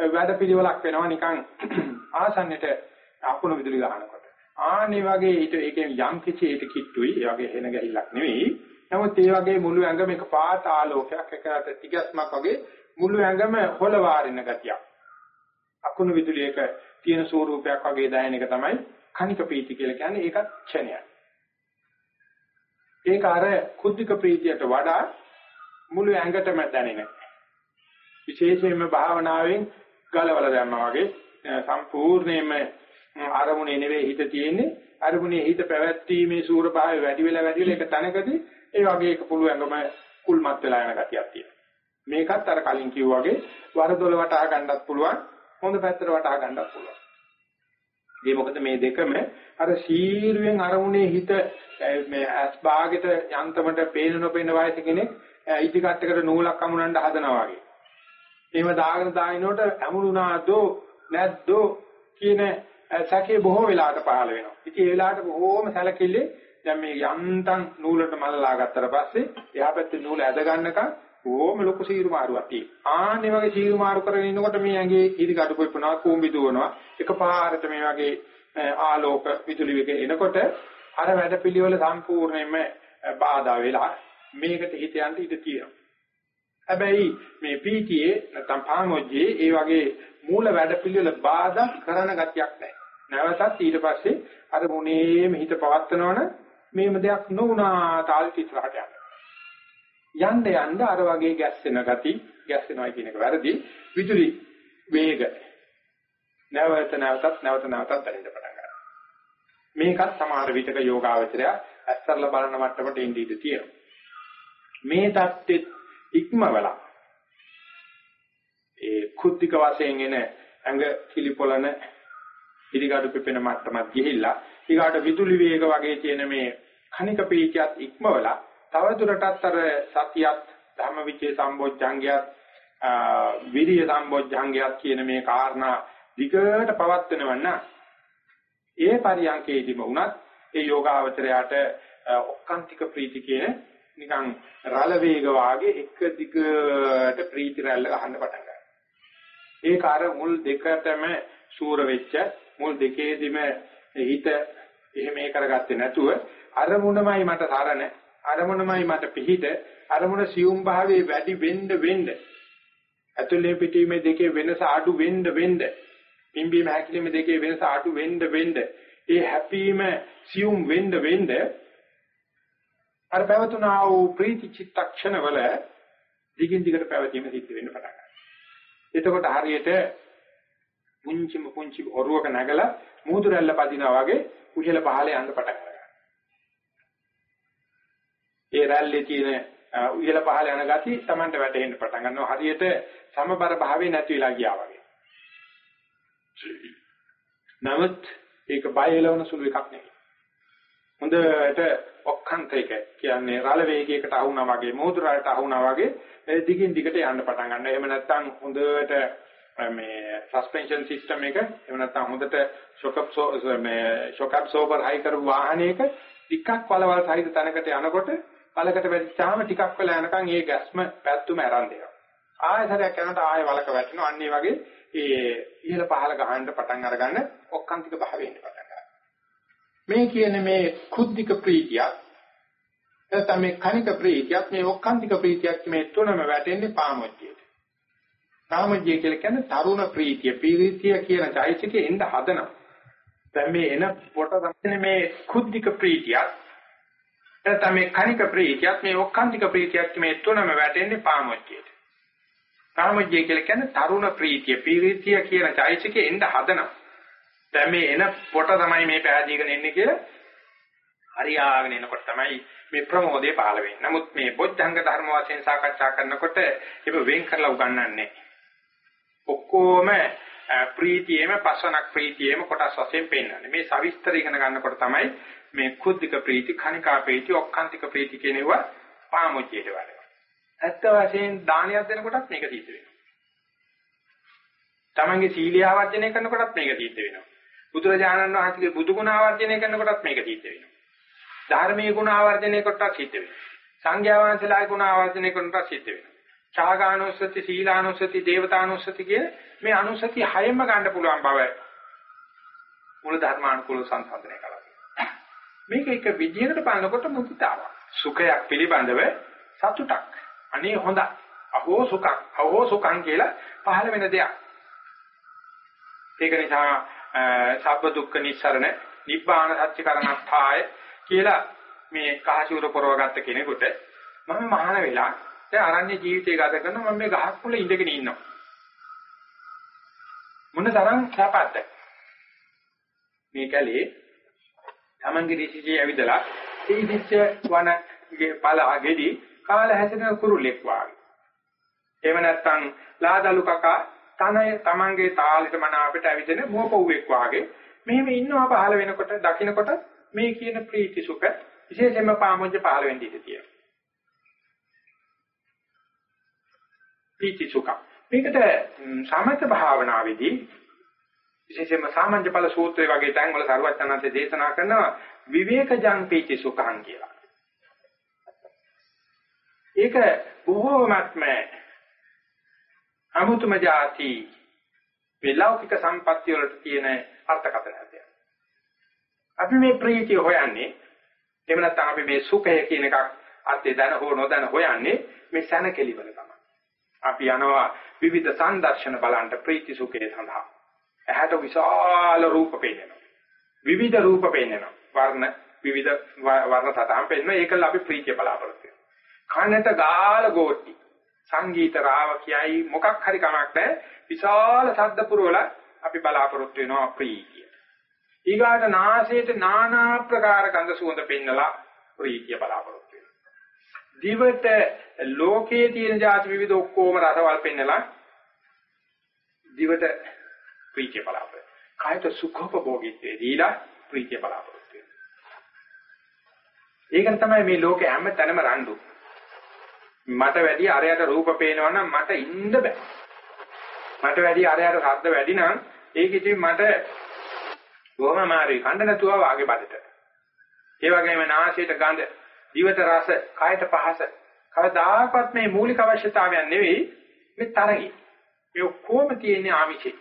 වැඩපිළිවෙලක් වෙනවා නිකන් ආසන්නයට අකුණු විදුලි ගහනකොට. ආනි වගේ ඊට ඒකෙන් යම් කිසි ඒක කිට්ටුයි. ඒ වගේ හෙන ගැහිල්ලක් නෙවෙයි. නමුත් ඒ වගේ මුළු ඇඟම එක පාට ආලෝකයක් එකට තිගස්මක් වගේ මුළු ඇඟම හොලවාරින ගතියක්. අකුණු විදුලියක තියෙන ස්වරූපයක් වගේ දැනෙන එක තමයි කණික ප්‍රීති කියලා කියන්නේ ඒකත් ක්ෂණයක්. ඒක අර කුද්ධික ප්‍රීතියට වඩා මුළු ඇඟටම දැනෙන. විශේෂයෙන්ම භාවනාවෙන් ගලවලා දැම්මා වගේ සම්පූර්ණයෙන්ම අරමුණේ නෙවෙයි හිත තියෙන්නේ අරමුණේ හිත පැවැත්ීමේ සූර භාවය වැඩි වෙලා වැඩි වෙලා එක තැනකදී ඒ වගේ එක පුළු ඇඟම කුල්මත් වෙලා යන ගතියක් තියෙනවා. මේකත් අර කලින් කිව්වා වගේ වරදොල වටහා ගන්නත් පුළුවන් හොඳ පැත්තට වටහා ගන්නත් පුළුවන්. ඒ මොකද මේ දෙකම අර සීරුවෙන් අරමුණේ හිත මේ ඇස් භාගෙට යන්තමට පේන නොපේන වයස කෙනෙක් ඉදි කට්ටකට නූලක් අමුණන්න හදනවා වගේ. එහෙම දාගෙන දානකොට ඇමුණුනාදෝ නැද්දෝ කියන සැකේ බොහෝ වෙලාවට පහළ වෙනවා. ඉතින් ඒ වෙලාවට බොහෝම සැලකිල්ලේ දැන් මේ යන්තම් නූලට මල්ලා ගත්තට පස්සේ එහා පැත්තේ නූල ඇද ගන්නකම් ඕම ලොකු සීරු මාරුවක් තියෙනවා. ආන්නේ වගේ සීරු මාරු කරගෙන ඉන්නකොට මේ ඇඟේ ඉදි කටු පොප්පනවා කූඹි දුවනවා. එකපාරට මේ වගේ ආලෝක විදුලි වේග එනකොට අර වැඩ පිළිවෙල සම්පූර්ණයෙන්ම බාධා වෙලා මේකට හිත යන්න ඉඩ තියෙනවා. හැබැයි මේ පීතියේ නැත්නම් පාමොජ්ජේ ඒ වගේ මූල වැඩ පිළිවෙල බාධා කරන ගතියක් නැහැ. නැවතත් ඊට පස්සේ අර මොනේම හිත පවත්නවන මේම දෙයක් නොවුනා තාලෙට ඉස්සරහට යනවා. යන්න යන්න අර වගේ ගැස්සෙන ගති ගැස්සෙනවා කියන එක වැරදි. විදුලි වේග නැවත නැවතත් නැවත නැවතත් දැනෙන්න පටන් ගන්නවා. මේකත් සමහර විටක යෝගාවචරය ඇස්තරලා බලන මට්ටමට එන්නේ ඉඳී තියෙනවා. මේ தත්ත්වෙත් ඉක්මවලා ඒ කුද්ධික වශයෙන් එන ඇඟ කිලිපොළන ඉදිකාඩු පිපෙන මට්ටමත් ගිහිල්ලා ඊගාට විදුලි වේග වගේ තියෙන මේ කණික පීචයත් ඉක්මවලා තව දුරටත් අර සතියත් ධම්මවිචේ සම්බොජ්ජංගයත් විරිය සම්බොජ්ජංගයත් කියන මේ කාරණා දිගට පවත්වනවන්න ඒ පරියන්කේදීම වුණත් ඒ යෝගාවචරයට ඔක්කාන්තික ප්‍රීති කියන නිකන් රළ වේග වාගේ එක දිගට ප්‍රීති රැල්ල ගහන්න පටන් ගන්නවා. ඒ කාර මුල් දෙකටම සූර වෙච්ච මුල් දෙකේදීම හිත එහෙම කරගත්තේ නැතුව අරමුණමයි මට සරණ අරමුණමයි මට පිහිට අරමුණ සියුම් භාවයේ වැඩි වෙන්න වෙන්න. ඇතුලේ පිටීමේ දෙකේ වෙනස අඩු වෙන්න වෙන්න. පිම්බීම හැකිලිම දෙකේ වෙනස අඩු වෙන්න වෙන්න. ඒ හැපීම සියුම් වෙන්න වෙන්න. අර පැවතුනා වූ ප්‍රීති චිත්තක්ෂණ වල දිගින් දිගට පැවතීම සිද්ධ වෙන්න පටන් ගන්නවා. එතකොට හරියට පුංචිම පුංචි ඔරුවක නැගලා මූදුරැල්ල පදිනා වගේ කුහල පහල යන්න පටන් ගන්නවා. ඒ රැල්ලේ තියෙන ඉහළ පහළ යන ගති Tamanට වැටෙන්න පටන් ගන්නවා හරියට සමබර භාවයේ නැති වෙලා ගියා වගේ. නමුත් ඒක බය එළවන සුළු එකක් නෙවෙයි. හොඳට ඔක්කන්තයක කියන්නේ රළ වේගයකට අහුණා වගේ මෝදුරාට අහුණා වගේ දිගින් දිගට යන්න පටන් ගන්නවා. එහෙම නැත්නම් හොඳට මේ සස්පෙන්ෂන් සිස්ටම් එක එහෙම නැත්නම් හොඳට ෂොක් අප්සෝ මේ ෂොක් අප්සෝබර් හයි කරපු වාහනයක ටිකක් වලවල් සහිත තැනකට යනකොට වලකට වැටිච්චාම ටිකක් වෙලා යනකම් ඒ ගැස්ම පැත්තුම ආරම්භ වෙනවා. ආයතරයක් යනකොට ආය වලක වැටෙනවා. අන්න ඒ වගේ ඒ ඉහළ පහළ ගහන්න පටන් අරගන්න ඔක්කාන්තික භාවයෙන් පටන් ගන්නවා. මේ කියන්නේ මේ කුද්ධික ප්‍රීතිය එතන මේ කණික ප්‍රීතියක් මේ ඔක්කාන්තික ප්‍රීතියක් මේ තුනම වැටෙන්නේ පාමොච්චියට. පාමොච්චිය කියලා කියන්නේ තරුණ ප්‍රීතිය. ප්‍රීතිය කියන চৈতසිකේ එන්න හදනවා. දැන් මේ එන පොට තමයි මේ කුද්ධික ප්‍රීතියක්. එතන මේ කණික ප්‍රීතියක් මේ ඔක්කාන්තික ප්‍රීතියක් මේ තුනම වැටෙන්නේ පාමොච්චියට. පාමොච්චිය කියලා කියන්නේ තරුණ ප්‍රීතිය. ප්‍රීතිය කියන চৈতසිකේ එන්න හදනවා. දැන් මේ එන පොට තමයි මේ පෑදීගෙන එන්නේ කියලා හරියාගෙන එනකොට තමයි මේ ප්‍රමෝදය පහළ වෙන්නේ. නමුත් මේ බොද්ධංග ධර්ම වශයෙන් සාකච්ඡා කරනකොට ඒක වෙන් කරලා උගන්වන්නේ ඔක්කොම ප්‍රීතියෙම පසවනක් ප්‍රීතියෙම කොටස් වශයෙන් පෙන්වන්නේ. මේ සවිස්තර ඉගෙන ගන්නකොට තමයි මේ කුද්ධික ප්‍රීති, කණිකා ප්‍රීති, ඔක්කාන්තික ප්‍රීති කියනවා පාමුච්චියට වඩා. ඇත්ත වශයෙන් දානයක් දෙනකොටත් මේක සිද්ධ වෙනවා. තමන්ගේ සීලය ආවර්ජනය කරනකොටත් මේක සිද්ධ වෙනවා. බුදුරජාණන් වහන්සේගේ බුදු ගුණ ආවර්ජනය කරනකොටත් මේක සිද්ධ වෙනවා. ධර්මීය ගුණ ආවර්ජනය කරනකොටත් සිද්ධ වෙනවා. සංඝයා වහන්සේලාගේ ගුණ ආවර්ජනය කරනකොටත් සිද්ධ වෙනවා. ඡාගානුස්සති, සීලානුස්සති, දේවතානුස්සති කිය මේ අනුස්සති හයෙම ගන්න පුළුවන් බව මූල ධර්මානුකූල සංසන්දනය කරලා. මේක එක විදියකට බලනකොට මුදිතාවක්. සුඛයක් පිළිබඳව සතුටක්. අනේ හොඳයි. අහෝ සුඛක්. අහෝ සුඛං කියලා පහළ වෙන දෙයක්. ඒක නිසා සබ්බ දුක්ඛ නිස්සරණ නිබ්බාන සත්‍ය කරණත්තාය කියලා මේ කහචූර පොරවගත්ත කෙනෙකුට මම මහාන වෙලා දැන් අරණ්‍ය ජීවිතය ගත කරනවා මම මේ ගහක් මුල ඉඳගෙන ඉන්නවා මොන තරම් සාපද්ද මේ කැලේ තමන්ගේ ඍෂිජේ ඇවිදලා තීදිච්ච වනගේ පලා ගෙඩි කාල හැසිරෙන කුරුල්ලෙක් වාගේ එහෙම නැත්නම් ලාදලු කකා තනය තමන්ගේ තාලෙට මන අපිට ඇවිදින මොපොව්වෙක් වාගේ මෙහෙම ඉන්නවා පහළ වෙනකොට දකින්නකොට මේ කියන ප්‍රීති සුඛ විශේෂයෙන්ම පාමුජ්ජ පහළ වෙන්න ඉඩ තියෙනවා. ප්‍රීති සුඛ. මේකට සමථ භාවනාවේදී විශේෂයෙන්ම සාමාන්‍ය ඵල සූත්‍රය වගේ තැන් වල සරුවචනන්සේ දේශනා කරනවා විවේකජං ප්‍රීති සුඛං කියලා. ඒක බොහෝමත්ම අමුතුම જાති විලෞකික සම්පත්‍ය වලට තියෙන අර්ථකථනයක්. අපි මේ ප්‍රීතිය හොයන්නේ එහෙම නැත්නම් අපි මේ සුඛය කියන එකක් අත්‍ය දන හෝ නොදන හොයන්නේ මේ සැනකෙලි වල තමයි. අපි යනවා විවිධ සංදර්ශන බලන්න ප්‍රීති සුඛය සඳහා. ඇහැට විශාල රූප පේනවා. විවිධ රූප පේනවා. වර්ණ විවිධ වර්ණ සතහන් පේනවා. ඒකල අපි ප්‍රීතිය බලාපොරොත්තු වෙනවා. කනට ගාල ගෝටි සංගීත රාව කියයි මොකක් හරි කමක් නැහැ. විශාල ශබ්ද පුරවල අපි බලාපොරොත්තු වෙනවා ප්‍රීතිය. ඊගාට නාසයට নানা ආකාර ගඳ සුවඳ පෙන්නලා ප්‍රීතිය බලාපොරොත්තු වෙනවා. දිවට ලෝකයේ තියෙන જાති විවිධ ඔක්කොම රසවල් පෙන්නලා දිවට ප්‍රීතිය බලාපොරොත්තු. කායට සුඛෝපභෝගීත්වයේ දීලා ප්‍රීතිය බලාපොරොත්තු වෙනවා. ඒකෙන් තමයි මේ ලෝකේ හැම තැනම රණ්ඩු. මට වැඩි අරයට රූප පේනවා නම් මට ඉන්න බෑ. මට වැඩි අරයට ශබ්ද වැඩි නම් ඒක ඉතින් මට බොහොම අමාරුයි. කන්න නැතුව වාගේ බඩට. ඒ වගේම නාසයට ගඳ, දිවට රස, කයට පහස. කවදාකවත් මේ මූලික අවශ්‍යතාවයන් නෙවෙයි මේ තරගය. මේ ඔක්කොම තියෙන්නේ ආමිෂේ.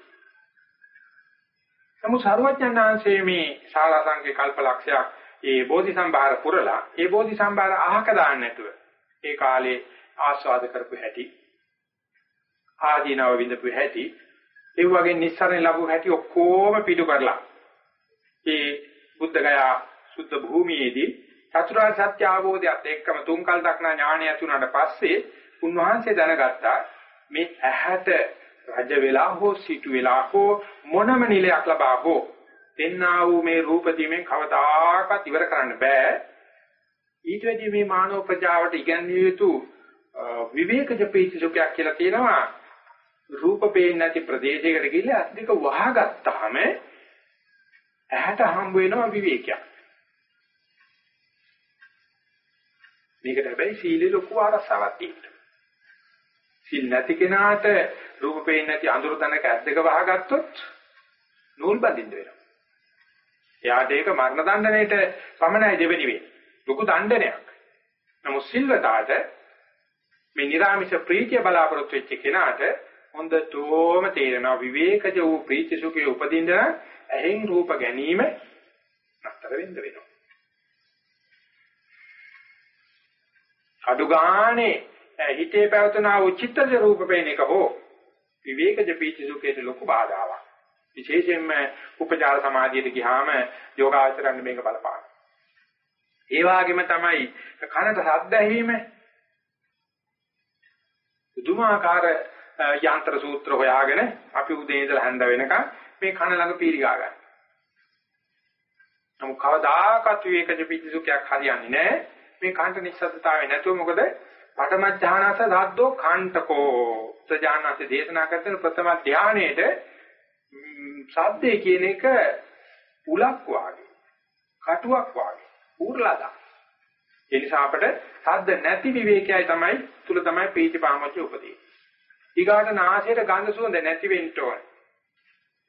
නමුත් සරුවඥාන්සේ මේ ශාලා සංකේ කල්පලක්ෂයක් ඒ බෝධි සම්භාර පුරලා ඒ බෝධි සම්භාර අහක දාන්න නැතුව ඒ කාලේ ආස්වාද කරපු හැටි ආදීනව විඳපු හැටි ඒ වගේ නිස්සරණ ලැබු හැටි ඔක්කොම පිටු කරලා ඒ බුද්ධ ගයා සුද්ධ භූමියේදී චතුරාර්ය සත්‍ය අවබෝධයත් එක්කම තුන්කල් දක්නා ඥාණය ඇති වුණාට පස්සේ උන්වහන්සේ දැනගත්තා මේ ඇහැට රජ වෙලා හෝ සිටු වෙලා හෝ මොනම නිලයක් ලබා හෝ දෙන්නා වූ මේ රූප දීමෙන් කවදාකවත් ඉවර කරන්න බෑ ඊට වැඩි මේ මානව ප්‍රජාවට ඉගැන්විය යුතු විවේකජ ප්‍රීතිසුඛයක් කියලා තියෙනවා රූප පේන්නේ නැති ප්‍රදේශයකට ගිහිල්ලා අත් දෙක වහගත්තාම ඇහැට හම්බ වෙනවා විවේකයක්. මේකට හැබැයි සීලේ ලොකු ආරස්සාවක් තියෙනවා. සිල් නැති කෙනාට රූප පේන්නේ නැති අඳුර තැනක ඇද්දක වහගත්තොත් නූල් බඳින්න වෙනවා. එයාට ඒක මරණ දණ්ඩනයේට පමණයි දෙවෙනි වෙන්නේ. ලොකු දණ්ඩනයක්. නමුත් සිල්වතාට මේ නිර්ාමිෂ ප්‍රීතිය බලාපොරොත්තු වෙච්ච කෙනාට හොඳටම තේරෙනවා විවේකජ වූ ප්‍රීති සුඛයේ උපදින්න ඇහෙන් රූප ගැනීම නතර වෙන්න වෙනවා. අඩු ගානේ හිතේ පැවතුනා වූ චිත්තජ රූප පේන එක හෝ විවේකජ ප්‍රීති සුඛයට ලොකු බාධාවක්. විශේෂයෙන්ම උපචාර සමාධියට ගියාම යෝගාචරණ මේක බලපාන. ඒ වගේම තමයි කනට ශබ්ද ඇහිීම දුමාකාර යන්ත්‍ර සූත්‍ර හොයාගෙන අපි උදේ ඉඳලා හැන්ද වෙනකන් මේ කන ළඟ පීරිගා ගන්න. නමුත් කවදාකවත් විවේකජ පිටිසුඛයක් හරියන්නේ නැහැ. මේ කාන්ත නිස්සද්දතාවය නැතුව මොකද? පඨම ඥානස ධාද්දෝ කාන්තකෝ සජානස දේශනා කරන ප්‍රථම ධානයේද සද්දේ කියන එක උලක් වාගේ කටුවක් වාගේ ඌර්ලාදා ඒ නිසා අපිට සද්ද නැති විවේකයයි තමයි තුල තමයි පීතිපාමච්ච උපදී ඊගාට නාසයට ගඳ සුවඳ නැති වෙන්න ඕන.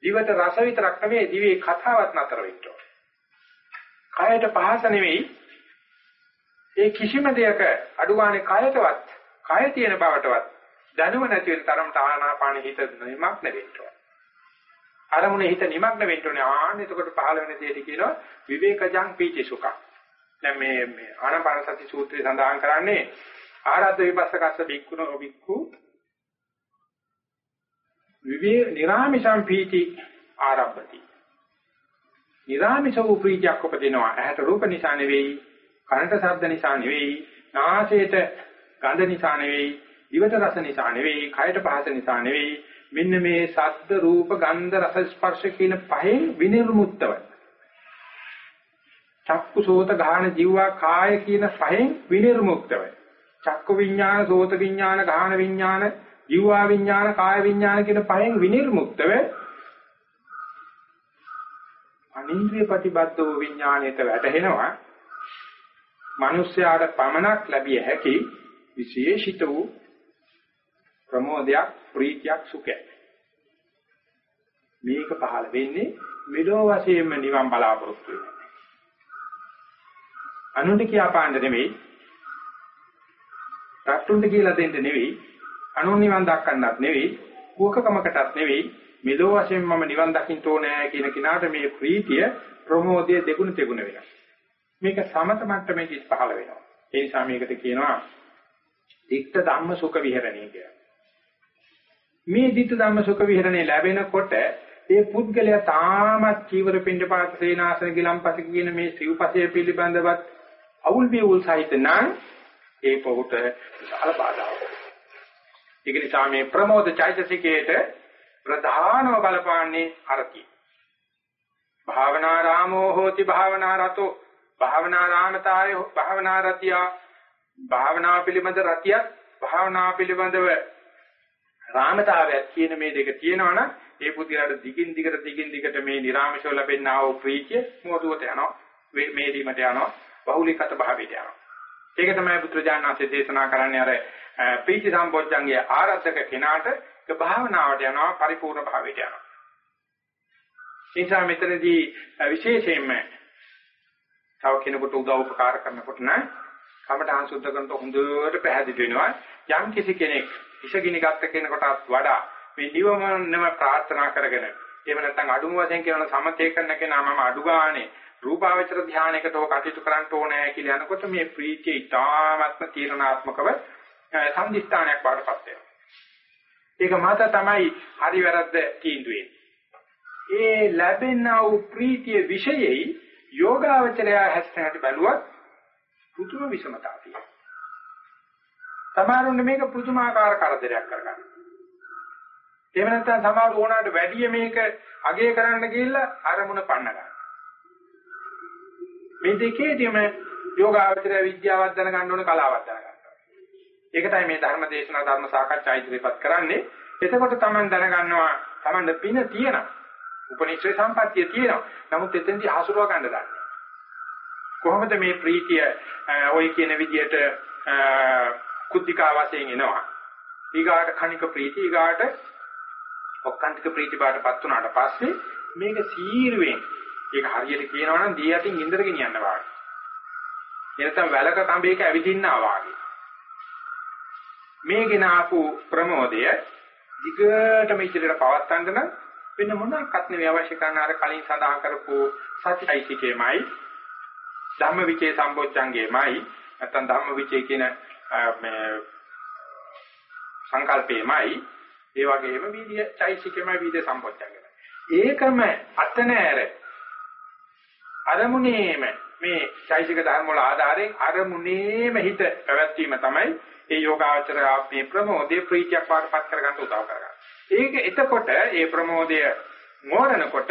දිවට රස විතරක් නෙවෙයි දිවේ කතාවත් නතර වෙන්න ඕන. කයට පහස නෙවෙයි ඒ කිසිම දෙයක අඩුගානේ කයතවත් කය තියෙන බවටවත් දැනුම නැති වෙන තරමට ආනාපාන හිත නිමක් නෙවෙන්න ඕන. අරමුණේ හිත නිමග්න වෙන්න ඕනේ. ආන්න එතකොට පහළ වෙන දෙයට කියනවා විවේකජං පීති සුඛ. දැන් මේ මේ ආනාපාන සති සූත්‍රය සඳහන් කරන්නේ ආරද්ධ විපස්සකස්ස බික්කුණෝ බික්කු විවේ නිරාමිෂං පීති ආරම්භති. නිරාමිෂ වූ ප්‍රීතියක් උපදිනවා. ඇහැට රූප නිසා නෙවෙයි කනට ශබ්ද නිසා නෙවෙයි, නාසයට ගඳ නිසා නෙවෙයි, දිවට රස නිසා නෙවෙයි, කයට පහස නිසා නෙවෙයි. මෙන්න මේ ශබ්ද, රූප, ගන්ධ, රස, ස්පර්ශ කියන පහෙන් විනිර්මුක්තව. චක්කු සෝත ගාහන ජීවා කාය කියන පහෙන් විනිර්මුක්තව. චක්කු විඥාන, සෝත විඥාන, ගාහන විඥාන, ජීවා විඥාන, කාය විඥාන කියන පහෙන් විනිර්මුක්තව අනින්ද්‍රිය ප්‍රතිබද්ධ වූ විඥාණයට වැටහෙනවා මිනිස්යාට පමණක් ලැබිය හැකි විශේෂිත වූ ප්‍රමෝදයක් ප්‍රීතියක් සුඛයක්. මේක පහළ වෙන්නේ මෙලෝ වශයෙන්ම නිවන් බලාපොරොත්තු වෙන්නේ. අනුන්ට කියාපාන්න නෙවෙයි රට්ටුන්ට කියලා දෙන්න නෙවෙයි. අනුන් නිවන් දක්කන්නත් නෙවෙයි. කුවකකමකටත් නෙවෙයි. මෙලෝ වශයෙන් මම නිවන් දකින්න ඕනෑ කියන කිනාට මේ ප්‍රීතිය ප්‍රමෝදය දෙගුණ තෙගුණ වෙනවා. මේක සමත මට්ටමේදී පහළ වෙනවා. ඒ නිසා මේකට කියනවා ditta ධම්ම සුඛ විහරණය කියලා. මේ ditta ධම්ම සුඛ විහරණය ලැබෙනකොට ඒ පුද්ගලයා තාමත් චීවර පින්ඩපාත සේනාසන ගිලම්පස කියන මේ සිව්පසය පිළිබඳවත් අවුල් බියුල් සහිත නම් ඒ පොහුට විශාල බාධාවක්. ඒක නිසා මේ ප්‍රමෝද චෛතසිකයේට ප්‍රධානම බලපාන්නේ අරතිය. භාවනා රාමෝ හෝති භාවනා රතෝ භාවනා රාමතාය භාවනා රතිය භාවනා පිළිබඳ රතියක් භාවනා පිළිබඳව රාමතාවයක් කියන මේ දෙක තියෙනවනම් ඒ පුද්ගලයාට දිගින් දිගට දිගින් දිගට මේ නිර්ාමශව ලැබෙනා වූ ප්‍රීතිය මොදුවට යනවා. මේ දීමට යනවා. බහුලීකත භාවයට යනවා. ඒක තමයි බුදුරජාණන්සේ දේශනා කරන්නේ අර ප්‍රීති සම්පෝඥංගේ ආරද්ධක කෙනාට ඒ භාවනාවට යනවා පරිපූර්ණ භාවයට යනවා. නිසා මෙතනදී විශේෂයෙන්ම තව කෙනෙකුට උදව් උපකාර කරනකොට නම් කමඨාන් සුද්ධ කරනකොට හොඳට පැහැදිලි වෙනවා යම් කිසි කෙනෙක් ඉෂගිනි ගත්ත කෙනෙකුටත් වඩා මේ නිවමනම ප්‍රාර්ථනා කරගෙන එහෙම නැත්නම් අඩුම වශයෙන් කියන සමතේ කරන කෙනා මම අඩු ගානේ රූපාවචර ධානයකට හෝ කටයුතු කරන්න ඕනේ කියලා යනකොට මේ ප්‍රීතිය ඊටාත්ම තීරණාත්මකව සම්දිස්ථානයක් වඩපත් වෙනවා. ඒක මත තමයි හරි වැරද්ද තීන්දුවේ. ඒ ලැබෙනා වූ ප්‍රීතිය විශේෂයි යෝගාවචරය හැස්සට බැලුවත් පුදුම විෂමතාවක් තියෙනවා. සමහරුන් මේක පුදුමාකාර කරදරයක් කරගන්නවා. එහෙම නැත්නම් සමහර ඕනාට වැඩි මේක අගය කරන්න ගිහිල්ලා අරමුණ පන්න ගන්නවා. මේ දෙකේදීම යෝගාවචරය විද්‍යාවක් දැනගන්න ඕන කලාවක් දැනගන්න ඒකටයි මේ ධර්ම දේශනා ධර්ම සාකච්ඡා ඉදිරිපත් කරන්නේ. එතකොට Taman දැනගන්නවා Taman පින තියෙනවා. උපනිශ්‍රේ සම්පත්තිය තියෙනවා. නමුත් එතෙන්දී හසුරව ගන්න දන්නේ. කොහොමද මේ ප්‍රීතිය ওই කියන විදියට කුද්ධිකා වශයෙන් එනවා. ඊගාට කණික ප්‍රීති ඊගාට ඔක්කාන්තික ප්‍රීති බාටපත් වුණාට පස්සේ මේක සීරුවෙන් ඒක හරියට කියනවා නම් දී යටින් ඉන්දර ගෙනියන්න වාගේ. එනතම් වැලක කඹයක ඇවිදින්නා වාගේ. මේකේන ආපු ප්‍රමෝදය දිගටම ඉදිරියට පවත්වන්න නම් වෙන මොනක්වත් නෙවෙයි. අවශ්‍ය කරන අර කලින් සඳහන් කරපු සතියිසිකේමයි ධම්මවිචේ සම්බොච්චංගේමයි නැත්නම් ධම්මවිචේ කියන මේ සංකල්පේමයි. ඒ වගේම වීර්ය චෛසිකේමයි වීර්ය සම්බොච්චංගේමයි ඒකම අත නෑර අරමුණේම මේ චෛසික ධර්ම වල ආධාරයෙන් අරමුණේම හිත පැවැත්වීම තමයි ඒ යෝගාචර මේ ප්‍රමෝදේ ප්‍රීතියක් වාටපත් කරගන්න උදව් කරගන්න. ඒක එතකොට ඒ ප්‍රමෝදය මෝරනකොට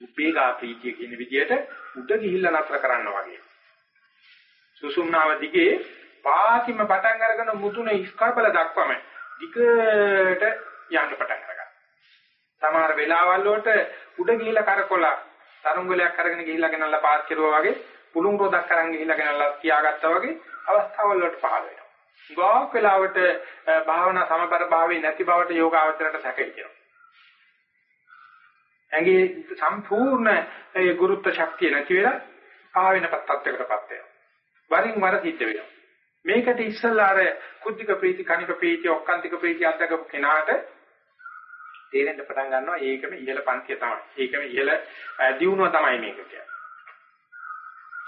උපේගා ප්‍රීතිය කියන විදිහට උඩ ගිහිල්ලා නතර කරන්න වගේ. සුසුම්නාව දිගේ පාතිම පටන් අරගෙන මුතුන ඉස්කපල දක්වම දිගට යන්න පටන් ගන්නවා. සමහර වෙලාවල් වලට උඩ ගිහිල්ලා කරකොලා තරුංගලයක් අරගෙන ගිහිල්ලා ගෙනල්ලා පාත් කෙරුවා වගේ පුළුන් රොදක් අරන් ගිහිල්ලා ගෙනල්ලා තියාගත්තා වගේ අවස්ථාවල් වලට පහළ වෙනවා. ගාක් වෙලාවට භාවනා සමබර භාවයේ නැති බවට යෝගාවචරයට සැකෙනවා. ඇඟේ සම්පූර්ණ ඒ ගුරුත්ව ශක්තිය නැති වෙලා ආවෙන තත්ත්වයකටපත් වෙනවා. වරින් වර සිද්ධ වෙනවා. මේකට ඉස්සල්ලා අර කුද්ධික ප්‍රීති කණික ප්‍රීති ඔක්කාන්තික ප්‍රීති අත්දකපු කෙනාට තේරෙන්න පටන් ගන්නවා ඒකම ඉහළ පන්තිය තමයි. ඒකම ඉහළ දියුණුව තමයි මේක කියන්නේ.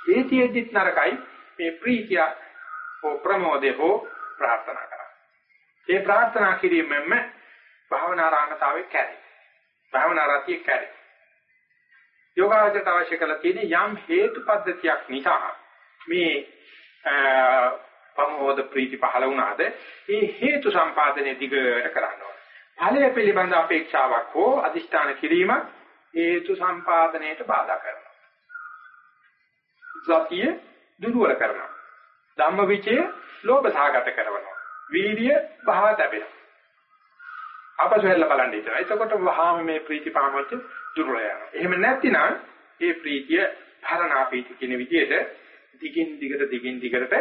ඒතිෙද්දිත් නරකයි මේ ප්‍රීතිය හෝ ප්‍රමෝදේ හෝ ප්‍රාර්ථනා කරා. ඒ ප්‍රාර්ථනා කිරීමෙන්ම භාවනා රාමතාවේ කැරේ. භාවනා රතිය කැරේ. යෝගාවචරයට අවශ්‍ය කරලා තියෙන යම් හේතු පද්ධතියක් නිසා මේ ප්‍රමෝද ප්‍රීති පහළ වුණාද ඒ හේතු සම්පාදනයේ දිගට කරනවා. ඵලය පිළිබඳ අපේක්ෂාවක් හෝ අදිෂ්ඨාන කිරීම හේතු සම්පාදනයට බාධා කරනවා. සතිය දුර්වල කරනවා. ධම්මවිචය ලෝභ සහගත කරනවා. වීර්ය භව තැබෙනවා. අපසෙල්ල බලන්න ඉතන. එතකොට වහාම මේ ප්‍රීති පාමොච්ච දුර්වල යනවා. එහෙම නැත්නම් ඒ ප්‍රීතිය භරණා ප්‍රීති කියන විදිහට දිගින් දිගට දිගින් දිගට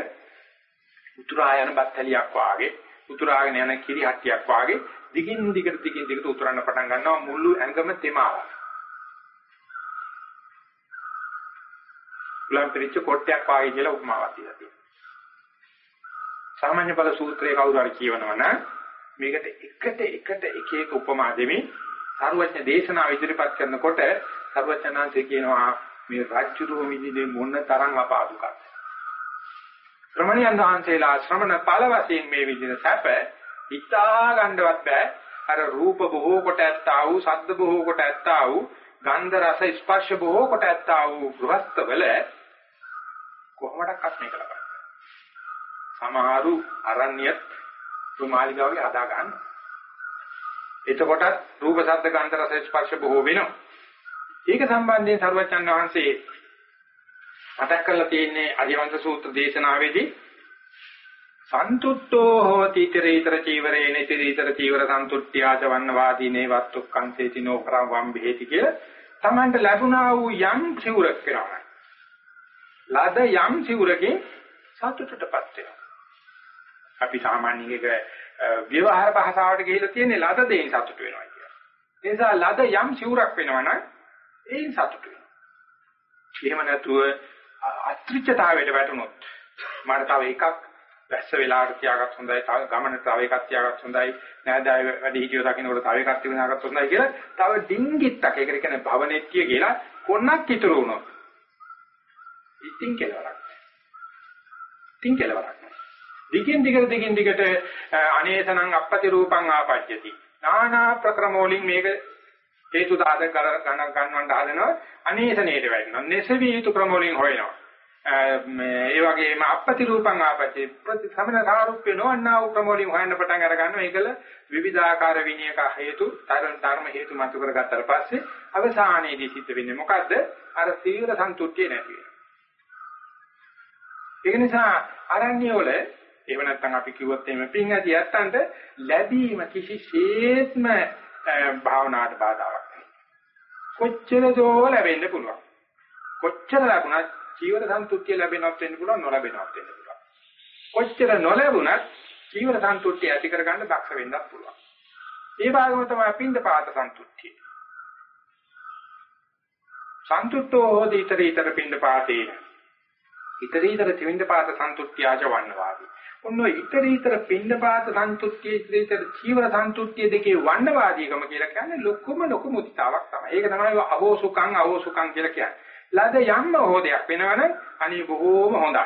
උතුරා යන බත්තලියක් වාගේ උතුරාගෙන යන කිරි හට්ටියක් වාගේ දිගින් දිගට දිගින් දිගට උතුරන්න පටන් ගන්නවා මුළු ඇඟම තෙමාවක්. උලම් පිළිච්ච කොට්ටයක් වාගේ කියලා උපමාවක් දීලා තියෙනවා. සාමාන්‍ය බල සූත්‍රයේ කවුරු හරි කියවනවා නම් මේකට එකට එකට එක එක උපමා දෙමින් සර්වඥ දේශනාව ඉදිරිපත් කරනකොට සර්වඥාන්සේ කියනවා මේ රාජ්‍යරුව මිදිනේ මොන තරම් අපාදුකක්ද? ශ්‍රමණයන් වහන්සේලා ශ්‍රමණ ඵල වශයෙන් මේ විදින සැප හිතා ගන්නවත් බෑ. අර රූප බොහෝ කොට ඇත්තා වූ ශබ්ද බොහෝ කොට ඇත්තා වූ ගන්ධ රස ස්පර්ශ බොහෝ කොට ඇත්තා වූ ගෘහස්තවල කොහොමඩක්වත් මේක ලබන්නේ සමහරු අරණ්‍යත් තුමාලිගාවගේ හදා ගන්න. එතකොටත් රූප ශබ්ද ගන්ධ රස ස්පර්ශ බොහෝ වෙනවා. ඒක සම්බන්ධයෙන් සරුවචන් වහන්සේ මතක් කරලා තියෙන්නේ අරියවංශ සූත්‍ර දේශනාවේදී සන්තුට්ඨෝ හෝති ිතරීතර චීවරේන ිතරීතර චීවර සන්තුට්ඨ්‍යාච වන්නවාදීනේ වත්තුක්ඛංසේති නෝකරං වම්බෙහෙති කියලා තමන්ට ලැබුණා වූ යම් සිවුරක් වෙනවා. ලද යම් සිවුරකින් සතුටටපත් වෙනවා. අපි සාමාන්‍යයෙන් ඒක ව්‍යවහාර භාෂාවට ගිහිලා තියෙන්නේ ලද දෙයින් සතුට වෙනවා කියලා. ඒ නිසා ලද යම් සිවුරක් වෙනවනම් ඒයින් සතුට වෙනවා. එහෙම නැතුව අත්‍රිච්ඡතාවයට වැටුනොත් මට තව එකක් වැස්ස වෙලාවට තියාගත් හොඳයි, තව ගමනට තව එකක් තියාගත් හොඳයි, නෑදෑය වැඩි හිටියෝ දකින්නකොට තව එකක් තියාගත් හොඳයි කියලා තව ඩිංගිත්තක් ඒකට කියන්නේ භවනෙත්‍ය කියලා කොන්නක් ඉතුරු වුණොත් ඉතින් කෙලවරක්. ඉතින් කෙලවරක්. දිගින් දිගට දිගින් දිගට අනේසනං අපපති රූපං ආපජ්ජති. নানা ප්‍රක්‍රමෝලින් මේක හේතු දාද ගණන් ගන්නවන්න හදනවා අනේසනේට වැටෙනවා. නැසවි යුතු ක්‍රමෝලින් හොයනවා. ඒ වගේම අපපති රූපං ආපජ්ජති. ප්‍රතිසමන සාරුප්‍ය නොවන්නා වූ ක්‍රමෝලින් හොයන්න පටන් අර ගන්නවා. ඒකල විවිධාකාර විනයක හේතු, ධර්ම හේතු මතු කරගත්තාට පස්සේ අවසානයේදී සිද්ධ වෙන්නේ මොකද්ද? අර සීල සන්තුට්ඨිය නැති වෙනවා. ඒක නිසා අරණ්‍ය වල එහෙම නැත්නම් අපි කිව්වොත් එහෙම පින් ඇති යත්තන්ට ලැබීම කිසිසේත්ම භාවනාවට බාධාවක් නෙවෙයි. කොච්චර දෝ ලැබෙන්න පුළුවන්. කොච්චර ලැබුණත් ජීවන සන්තුෂ්තිය ලැබෙනවත් වෙන්න පුළුවන් නොලැබෙනවත් වෙන්න පුළුවන්. කොච්චර නොලැබුණත් චීවර සන්තුෂ්ටි ඇති කරගන්න දක්ෂ වෙන්නත් පුළුවන්. ඒ වගේම තමයි පින්දපාත සන්තුෂ්ටිය. සන්තුෂ්ටෝ හෝති ඊතර ඊතර පින්දපාතේන. ඊතර ඊතර පින්දපාත සන්තුෂ්ටියාච වන්නවාදී. ඔන්න ඊතර ඊතර පින්දපාත සන්තුෂ්ටිය ඊතර ඊතර චීවර සන්තුෂ්ටිය දෙකේ වන්නවාදීකම කියලා කියන්නේ ලොකුම ලොකු මුදිතාවක් තමයි. ඒක තමයි අහෝසුකං අහෝසුකං කියලා කියන්නේ. ලද යම්ම හෝදයක් වෙනවනම් අනේ බොහෝම හොඳයි.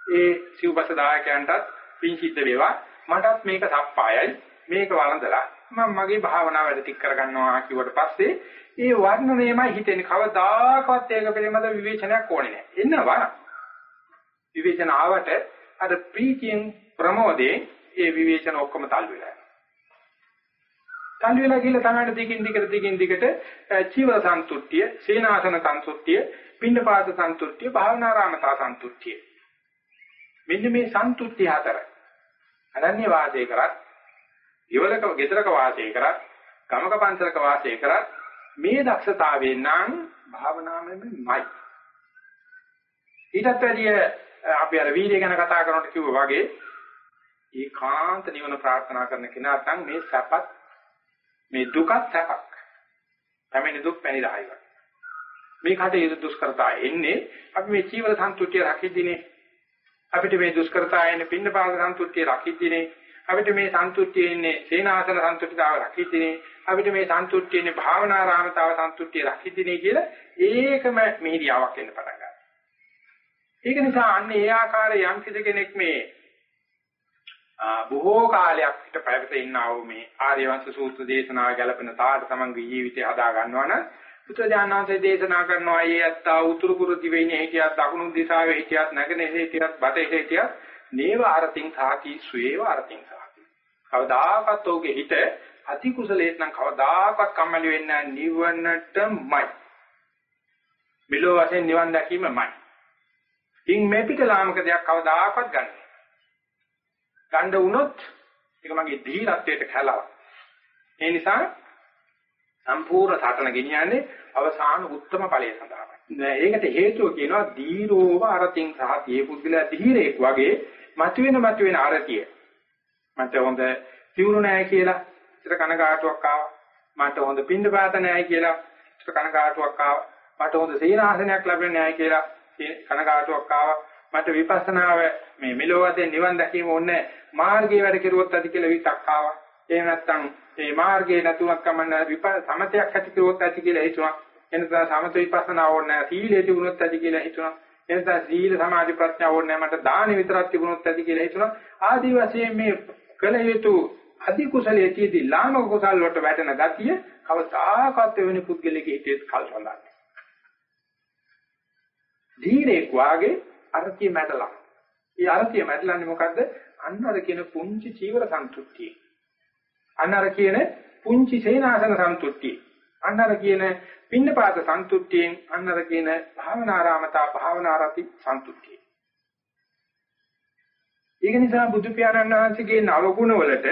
ඒ සිව්පස දායකයන්ටත් පින් සිද්ධ වේවා. මටත් මේක සප්පායයි. මේක වළඳලා මම මගේ භාවනාව වැඩ ටික කරගන්නවා කිව්වට පස්සේ ඒ වර්ණනයමයි හිතෙන්නේ කවදාකවත් ඒක පිළිබඳ විවේචනයක් ඕනේ නැහැ. එනවා. විවේචන ආවට අර ප්‍රීතියෙන් ප්‍රමෝදේ ඒ විවේචන ඔක්කොම තල්ලු වෙලා. තල්ලු වෙලා ගිහලා තමයි දිගින් දිගට දිගින් දිගට චීවර සන්තුට්ඨිය, සේනාසන සන්තුට්ඨිය, පින්නපාත සන්තුට්ඨිය, භාවනාරාමතා සන්තුට්ඨිය. මෙන්න මේ සන්තුට්ඨිය හතර. අනන්‍ය වාසය කරත්, ඉවලක ගෙදරක වාසය කරත්, ගමක පන්සලක වාසය කරත් මේ දක්ෂතාවයෙන් නම් භාවනාවෙන්මයි. ඊටත් වැඩිය අපි අර වීර්ය ගැන කතා කරනකොට කිව්වා වගේ ඒකාන්ත නිවන ප්‍රාර්ථනා කරන කෙනා නම් මේ සැපත් මේ දුකත් සැපක්. පැමිණි දුක් පැනිරායි වගේ. මේ කටේ දුෂ්කරතා එන්නේ අපි මේ ජීවන සන්තුෂ්ටිය රකිද්දීනේ අපිට මේ දුෂ්කරතා එන්නේ පින්නපාත සන්තුෂ්ටිය රකිද්දීනේ අපිට මේ සන්තුෂ්ටිය එන්නේ සේනාසන සන්තුෂ්ටිතාව රකිද්දීනේ අපිට මේ සන්තුෂ්ටිය එන්නේ භාවනාරාමතාව සන්තුෂ්ටිය රකිද්දීනේ කියලා ඒකම මිහිරියාවක් එන්න පටන් ගන්නවා. ඒක නිසා අන්න ඒ ආකාරයේ යම් කිසි කෙනෙක් මේ බොහෝ කාලයක් පිට පැවත ඉන්නා වූ මේ ආර්යවංශ සූත්‍ර දේශනාව ගැලපෙන තාට තමන්ගේ ජීවිතය හදා ගන්නවා නම් බුදුජානනාංශය දේශනා කරනවා ඒ ඇත්තා උතුරු කුරු දිවයිනේ හිටියත් දකුණු දිශාවේ හිටියත් නැගෙනහිර හිටියත් බටහිර හිටියත් නේව අරතින් සාති සුවේව අරතින් සාති කවදාකවත් ඔහුගේ හිත අති කුසලයට නම් කවදාකවත් කම්මැලි වෙන්නේ නිවනටමයි. මෙලෝ වශයෙන් නිවන් දැකීමමයි. ඉන් මේ පිට ලාමක දෙයක් කවදාකවත් ගන්න. ගන්න වුණොත් ඒක මගේ ධීරත්වයට කැලවක්. ඒ නිසා සම්පූර්ණ සාතන ගෙනියන්නේ අවසාන උත්තම ඵලය සඳහායි. ඒකට හේතුව කියනවා දීරෝව අරතින් සහතියේ පුද්ගලයා ධීරෙක් වගේ මතුවෙන මතුවෙන අරතිය. මට හොඳ සිවුරු නැහැ කියලා ඉතර කනගාටුවක් ආවා. මට හොඳ පින්ඳ පාත නැහැ කියලා ඉතර කනගාටුවක් ආවා. මට හොඳ සීනාසනයක් ලැබෙන්නේ නැහැ කියලා කනගාටුවක් ආවා. මට විපස්සනාව මේ මෙලෝ වශයෙන් නිවන් දැකීම ඕනේ මාර්ගයේ වැඩ කෙරුවොත් ඇති කියලා විතක් ආවා. එහෙම නැත්නම් මේ මාර්ගයේ නැතුවක් කමන්න සමතයක් ඇති කෙරුවොත් ඇති කියලා හිතුණා. එනසා සමත විපස්සනා ඕනේ සීලයේ තිබුණොත් ඇති කියලා හිතුණා. එනසා සීල සමාධි ප්‍රඥා ඕනේ මට දාන විතරක් තිබුණොත් ඇති කියලා හිතුණා. ආදි වශයෙන් මේ කල යුතු අධි කුසලයේ තියදී ලාමක කුසල් වලට වැටෙන ගතිය කවදාකවත් වෙන පුද්ගලෙක හිතේ කල් සඳහන් ධීරෙක් වාගේ අරතිය මැඩලා. ඒ අරතිය මැඩලන්නේ මොකද්ද? අන්න අර කියන පුංචි චීවර සන්තුට්ඨිය. අන්න අර කියන පුංචි සේනාසන සන්තුට්ඨිය. අන්න අර කියන පින්නපාත සන්තුට්ඨියෙන් අන්න අර කියන භාවනාරාමතා භාවනාරති සන්තුට්ඨිය. ඒක නිසා බුදු පියාණන් වහන්සේගේ නවගුණ වලට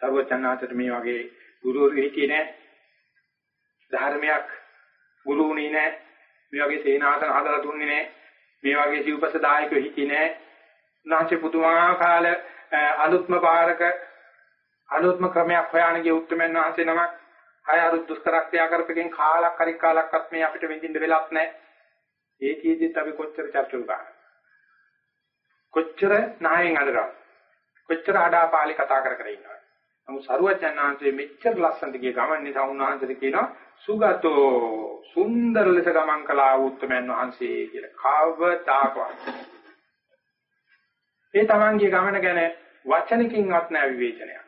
සර්වචන්නාතට මේ වගේ ගුරුවරු හිටියේ නැහැ. ධර්මයක් ගුරුුණී නැහැ. මේ වගේ සේනාසන හදලා දුන්නේ නැහැ. මේ වගේ සිව්පස දායකයෝ හිටියේ නැහැ. උන්වහන්සේ පුදුමාකාර අලුත්ම පාරක අලුත්ම ක්‍රමයක් හොයාගෙන ගිය උත්තරමන් වහන්සේ නමක්. හය අරුත් දුෂ්කර ක්‍රියා කරපෙකින් කාලක් හරි කාලක්වත් මේ අපිට විඳින්න වෙලක් නැහැ. ඒ කීදිත් අපි කොච්චර චර්චු ගන්නවා. කොච්චර නායෙන් අදරා. කොච්චර ආඩාපාලි කතා කර කර ඉන්නවා. නමුත් සරුවචනාංශයේ මෙච්චර ලස්සනට ගිය ගමන් නිසා උන්වහන්සේට කියනවා සුගතෝ සුන්දර ලෙස ගමන් කළා උත්තමයන් වහන්සේ කියලා. කවදාකවත්. ඒ තමන්ගේ ගමන ගැන වචනකින්වත් නැ විවේචනයක්.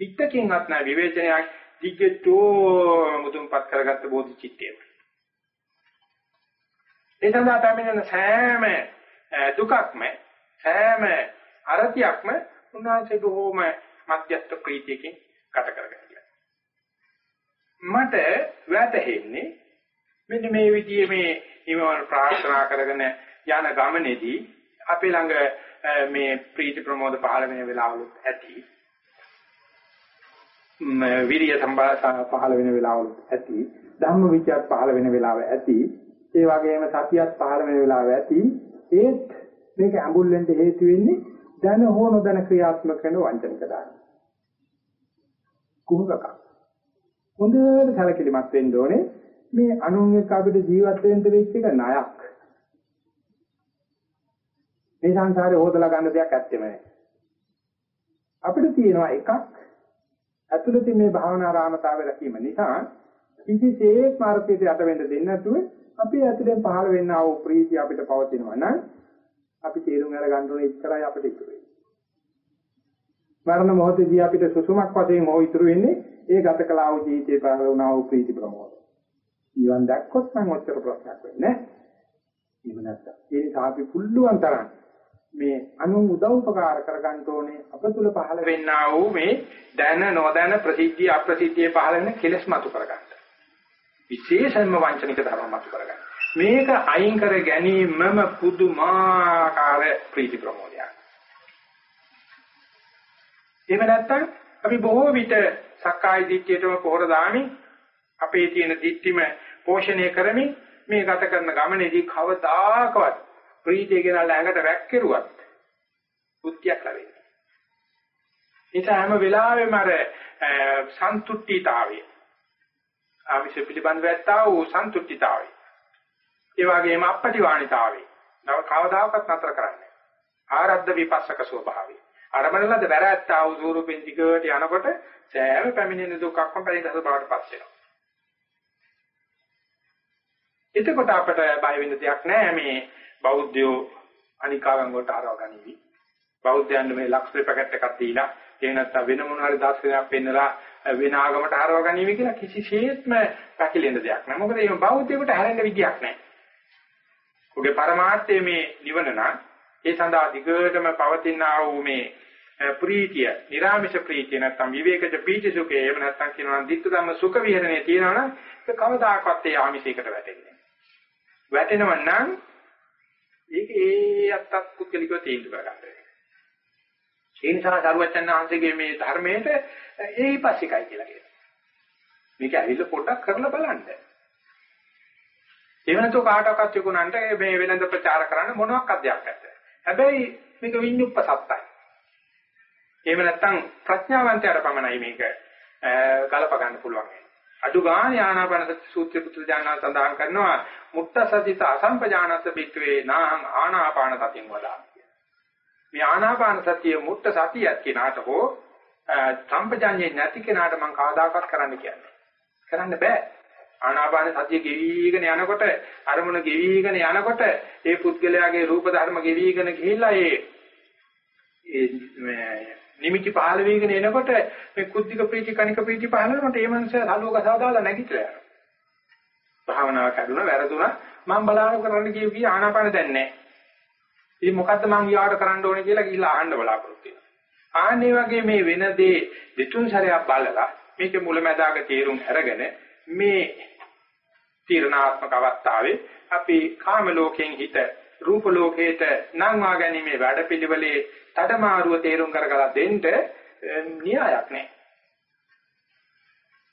පිටකින්වත් නැ විවේචනයක්. දිග්ගටෝ මුදුන්පත් කරගත්ත බෝධිචිත්තය. ඒ සඳහා පැමිණෙන සෑම දුකක්ම සෑම අරතියක්ම උන්වහන්සේ බොහෝම මධ්‍යස්ථ ප්‍රීතියකින් ගත කරගෙන ගියා. මට වැටහෙන්නේ මෙන්න මේ විදිහේ මේ නිවන ප්‍රාර්ථනා කරගෙන යන ගමනේදී අපේ ළඟ මේ ප්‍රීති ප්‍රමෝද පහළ වෙන වෙලාවලුත් ඇති. විරිය සම්බා පහළ වෙන වෙලාවලුත් ඇති. ධම්ම විචයත් පහළ වෙන වෙලාව ඇති. ඒ වගේම සතියත් පහළ වෙන වෙලාව ඇති. ඒත් මේක ඇඹුල් වෙන්න හේතු වෙන්නේ දැන හෝ නොදැන ක්‍රියාත්මක කරන වංචනික දාන. කුහකක. හොඳට සැලකිලිමත් වෙන්න ඕනේ මේ අනුන් එක්ක අපිට ජීවත් වෙන්න වෙච්ච එක ණයක්. මේ සංසාරේ හොදලා ගන්න දෙයක් ඇත්තෙම නැහැ. අපිට තියෙනවා එකක් ඇතුළතින් මේ භාවනා රාමතාවය රැකීම නිසා කිසිසේත් මාර්ගයට යට වෙන්න දෙන්නේ නැතුව අපි ඇතුලෙන් පහළ වෙන්නා වූ ප්‍රීතිය අපිට පවතිනවා නම් අපි තේරුම් අරගන්න ඕනේ ඉතරයි අපිට ඉතුරු වෙන්නේ. මරණ මොහොතදී අපිට සුසුමක් වශයෙන් හෝ ඉතුරු වෙන්නේ ඒ ගත කළා වූ ජීවිතේ පහළ වුණා වූ ප්‍රීති ප්‍රමෝද. ඊවන් දැක්කොත් නම් ඔච්චර ප්‍රශ්නයක් වෙන්නේ නැහැ. එහෙම නැත්තම් ඒ නිසා අපි පුළුවන් තරම් මේ අනු උදව් උපකාර කරගන්න ඕනේ අප තුල පහළ වෙන්නා වූ මේ දැන නොදැන ප්‍රසිද්ධිය අප්‍රසිද්ධිය පහළ වෙන කෙලෙස් මතු කරගන්න. විශේෂයෙන්ම වංචනික ධර්ම මතු කරගන්න. මේක අයින් කර ගැනීමම පුදුමාකාර ප්‍රීති ප්‍රමෝදයක්. එහෙම නැත්නම් අපි බොහෝ විට සක්කාය දිට්ඨියටම පොහොර දාමින් අපේ තියෙන දිට්ඨිම පෝෂණය කරමින් මේ ගත කරන ගමනේදී කවදාකවත් ප්‍රීතිය ගෙනල්ලා ඇඟට වැක්කිරුවත් බුද්ධියක් ලැබෙන්නේ. ඒක හැම වෙලාවෙම අර සන්තුට්ඨීතාවය. ආමිෂ පිළිබඳව ඇත්තා වූ සන්තුට්ඨීතාවය. ඒ වගේම අපටිවාණිතාවය. නව කවදාකවත් නතර කරන්නේ. ආරද්ධ විපස්සක ස්වභාවය. අරමණලද වැර ඇත්තා වූ ස්වරූපෙන් දිගට යනකොට සෑම පැමිණෙන දුකක්ම පරිදස බවට පස් වෙනවා. එතකොට අපට බය වෙන්න දෙයක් නැහැ මේ බෞද්ධයෝ අනිකාවන් වලට ආරව ගනිවි. බෞද්ධයන් මේ ලක්ෂ්‍ය පැකට් එකක් දීලා එහෙම නැත්නම් වෙන මොන හරි දාර්ශනිකයක් පෙන්නලා වෙන ආගමට ආරව ගනිවි කියලා කිසිසේත්ම පැකිලෙන්න දෙයක් නැහැ. මොකද මේ බෞද්ධයෙකුට හැරෙන්න විදියක් නැහැ. ඔහුගේ පරමාර්ථය මේ නිවන නම් ඒ සඳහා දිගටම පවතිනා වූ මේ ප්‍රීතිය, නිරාමිෂ ප්‍රීතිය නැත්නම් විවේකජ පීති සුඛය එහෙම නැත්නම් කියනවා නම් ධිට්ඨ ධම්ම සුඛ විහරණය තියෙනවා නම් ඒක කවදාකවත් ඒ ආමිෂයකට වැටෙන්නේ නැහැ. වැටෙනව නම් ඒක ඒ අත්තක් පුද්ගලිකව තීන්දුව කරගන්න. ඒ නිසා සරුවචන් වහන්සේගේ මේ ධර්මයට ඒයිපස්සිකයි කියලා කියනවා. මේක ඇවිල්ලා පොඩ්ඩක් කරලා බලන්න. එහෙම නැත්නම් කාටවත් යකුණන්ට මේ වෙනඳ ප්‍රචාර කරන්න මොනවක් අධ්‍යයක් නැත. හැබැයි මේක විඤ්ඤුප්ප සත්තයි. එහෙම නැත්නම් ප්‍රඥාවන්තයාට පමණයි මේක ගලප ගන්න පුළුවන්. අඩු ගාණ ආනාපාන සූත්‍රය පුත්‍ර ඥාන සඳහන් කරනවා මුත්ත සතිත අසම්පජානත බික්වේ නාහං ආනාපාන සතියෙන් වදා. මේ ආනාපාන සතිය මුත්ත සතියක් කෙනාට හෝ සම්පජාඤ්ඤේ නැති කෙනාට මම කවදාකවත් කරන්න කියන්නේ. කරන්න බෑ. ආනාපාන සතිය ගෙවිගෙන යනකොට අරමුණ ගෙවිගෙන යනකොට ඒ පුද්ගලයාගේ රූප ධර්ම ගෙවිගෙන ගිහිල්ලා ඒ ඒ නිමිති පහළ වෙගෙන එනකොට මේ කුද්ධික ප්‍රීති කණික ප්‍රීති පහළ වෙනකොට ඒ මනුස්සයා සලුවක සාදාලා නැගිටලා යනවා. භාවනාව කැඩුණා වැරදුණා මම බලාගෙන කරන්න කිව්ව කී ආනාපාන දැන් නැහැ. ඉතින් මොකද්ද මම ඊයාට කරන්න ඕනේ කියලා ගිහිල්ලා අහන්න බලාපොරොත්තු වෙනවා. ආන්නේ වගේ මේ වෙන දේ දෙතුන් සැරයක් බලලා මේකේ මුලැමැදාක තීරුම් අරගෙන මේ තීරණාත්මක අවස්ථාවේ අපි කාම ලෝකයෙන් හිත රූප ලෝකයට නංවා ගැනීමේ වැඩපිළිවෙලේ තඩමාරුව තේරුම් කරගලා දෙන්න න්‍යායක් නැහැ.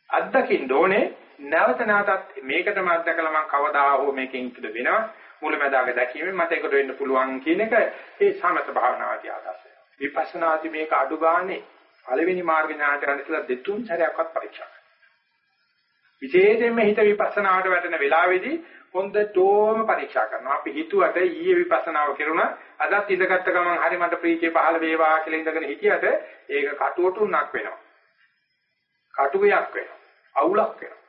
අත්දකින්න ඕනේ නැවත නැවතත් මේකටම අත්දකලා මම කවදා හෝ මේකෙන් ඉක්ද වෙනවා මුලැමැදාක දැකීමෙන් මට ඒකට වෙන්න පුළුවන් කියන එක ඒ සමත භාවනාවදී ආදර්ශය. විපස්සනාදී මේක අඩු ගානේ පළවෙනි මාර්ග ඥානට ගන්න ඉස්සලා දෙතුන් සැරයක්වත් පරීක්ෂා කරන්න. විශේෂයෙන්ම හිත විපස්සනාවට වැටෙන වෙලාවේදී හොඳටම පරීක්ෂා කරනවා. අපි හිතුවට ඊයේ විපස්සනාව කෙරුණා අදත් ඉඳගත්ත ගමන් හරි මට ප්‍රීතිය පහළ වේවා කියලා ඉඳගෙන හිටියට ඒක කටුවටුන්නක් වෙනවා. කටුවයක් වෙනවා. අවුලක් වෙනවා.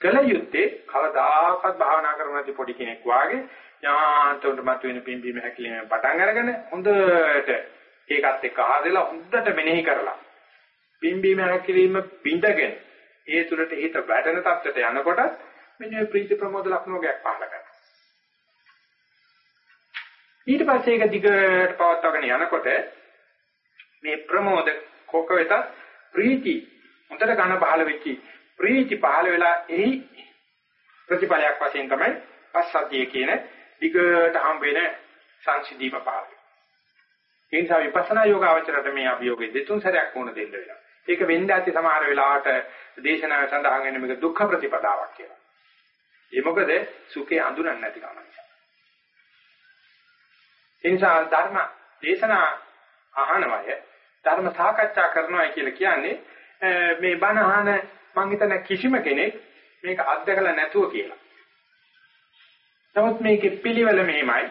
කල යුත්තේ කවදාකවත් භාවනා කරන නැති පොඩි කෙනෙක් වාගේ ඥාන්තොන්ට මත වෙන පිම්බීම හැකිලිම පටන් අරගෙන හොඳට ඒකත් එක්ක ආදෙලා හොඳට මෙනෙහි කරලා පිම්බීම හැකිලිම බිඳගෙන ඒ තුලට හිත වැඩෙන තත්ත්වයට යනකොට මෙන්න මේ ප්‍රීති ප්‍රමෝද ලක්ෂණෝගයක් පහළ කරනවා. ඊට පස්සේ ඒක දිගට පවත්වාගෙන යනකොට මේ ප්‍රමෝද කොක වෙත ප්‍රීති හොඳට ඝන පහළ වෙච්චි ප්‍රීති පහළ වෙලා එහි ප්‍රතිපලයක් වශයෙන් තමයි පස්සද්ධිය කියන දිගට හම් වෙන සංසිද්ධීම පහළ වෙන්නේ. ඒ නිසා විපස්සනා යෝගාවචරයට මේ අභියෝගේ දෙතුන් සැරයක් වුණ දෙන්න වෙනවා. ඒක වෙන්න ඇති සමහර වෙලාවට දේශනාවේ සඳහන් වෙන මේක දුක්ඛ ප්‍රතිපදාවක් කියලා. ඒ මොකද සුඛේ අඳුරන්නේ නැති කම නිසා. ඒ නිසා ධර්ම දේශනා අහනවය ධර්ම සාකච්ඡා කරනවා කියලා කියන්නේ මේ බණ අහන මං හිතන කිසිම කෙනෙක් මේක අත්දකලා නැතුව කියලා. නමුත් මේකේ පිළිවෙල මෙහෙමයි.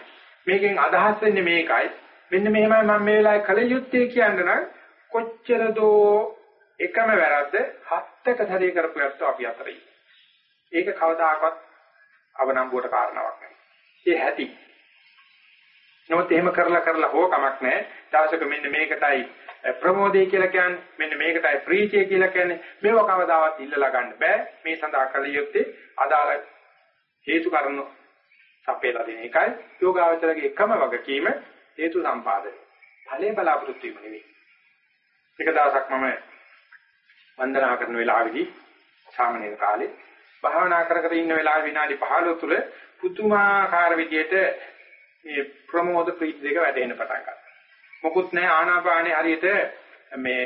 මේකෙන් අදහස් වෙන්නේ මේකයි. මෙන්න මෙහෙමයි මම මේ වෙලාවේ කල යුත්තේ කියන්න නම් කොච්චර දෝ එකම වැරද්ද හත්තක සැරේ කරපු යත්තු අපි අතරේ. ඒක කවදාකවත් අවනම්බුවට කාරණාවක් නෙවෙයි. ඒ හැටි. නමුත් එහෙම කරලා කරලා හෝ කමක් නැහැ. දවසක මෙන්න මේකටයි ප්‍රමෝදය කියලා කියන්නේ මෙන්න මේකටයි ප්‍රීතිය කියලා කියන්නේ මේව කවදාවත් ඉල්ලලා ගන්න බෑ. මේ සඳහා කල යුත්තේ අදාළ හේතු කාරණා සපේලා දෙන එකයි යෝගාවචරගේ එකම වගකීම හේතු සම්පාදනය. ඵලයේ බලාපොරොත්තු වීම නෙවෙයි. එක දවසක් මම වන්දනා කරන වෙලාවේදී සාමාන්‍ය කාලේ භාවනා කර කර ඉන්න වෙලාවේ විනාඩි 15 තුල පුදුමාකාර විදියට මේ ප්‍රමෝද ප්‍රීති දෙක වැඩෙන්න පටන් ගත්තා. මොකුත් නැහැ ආනාපානේ හරියට මේ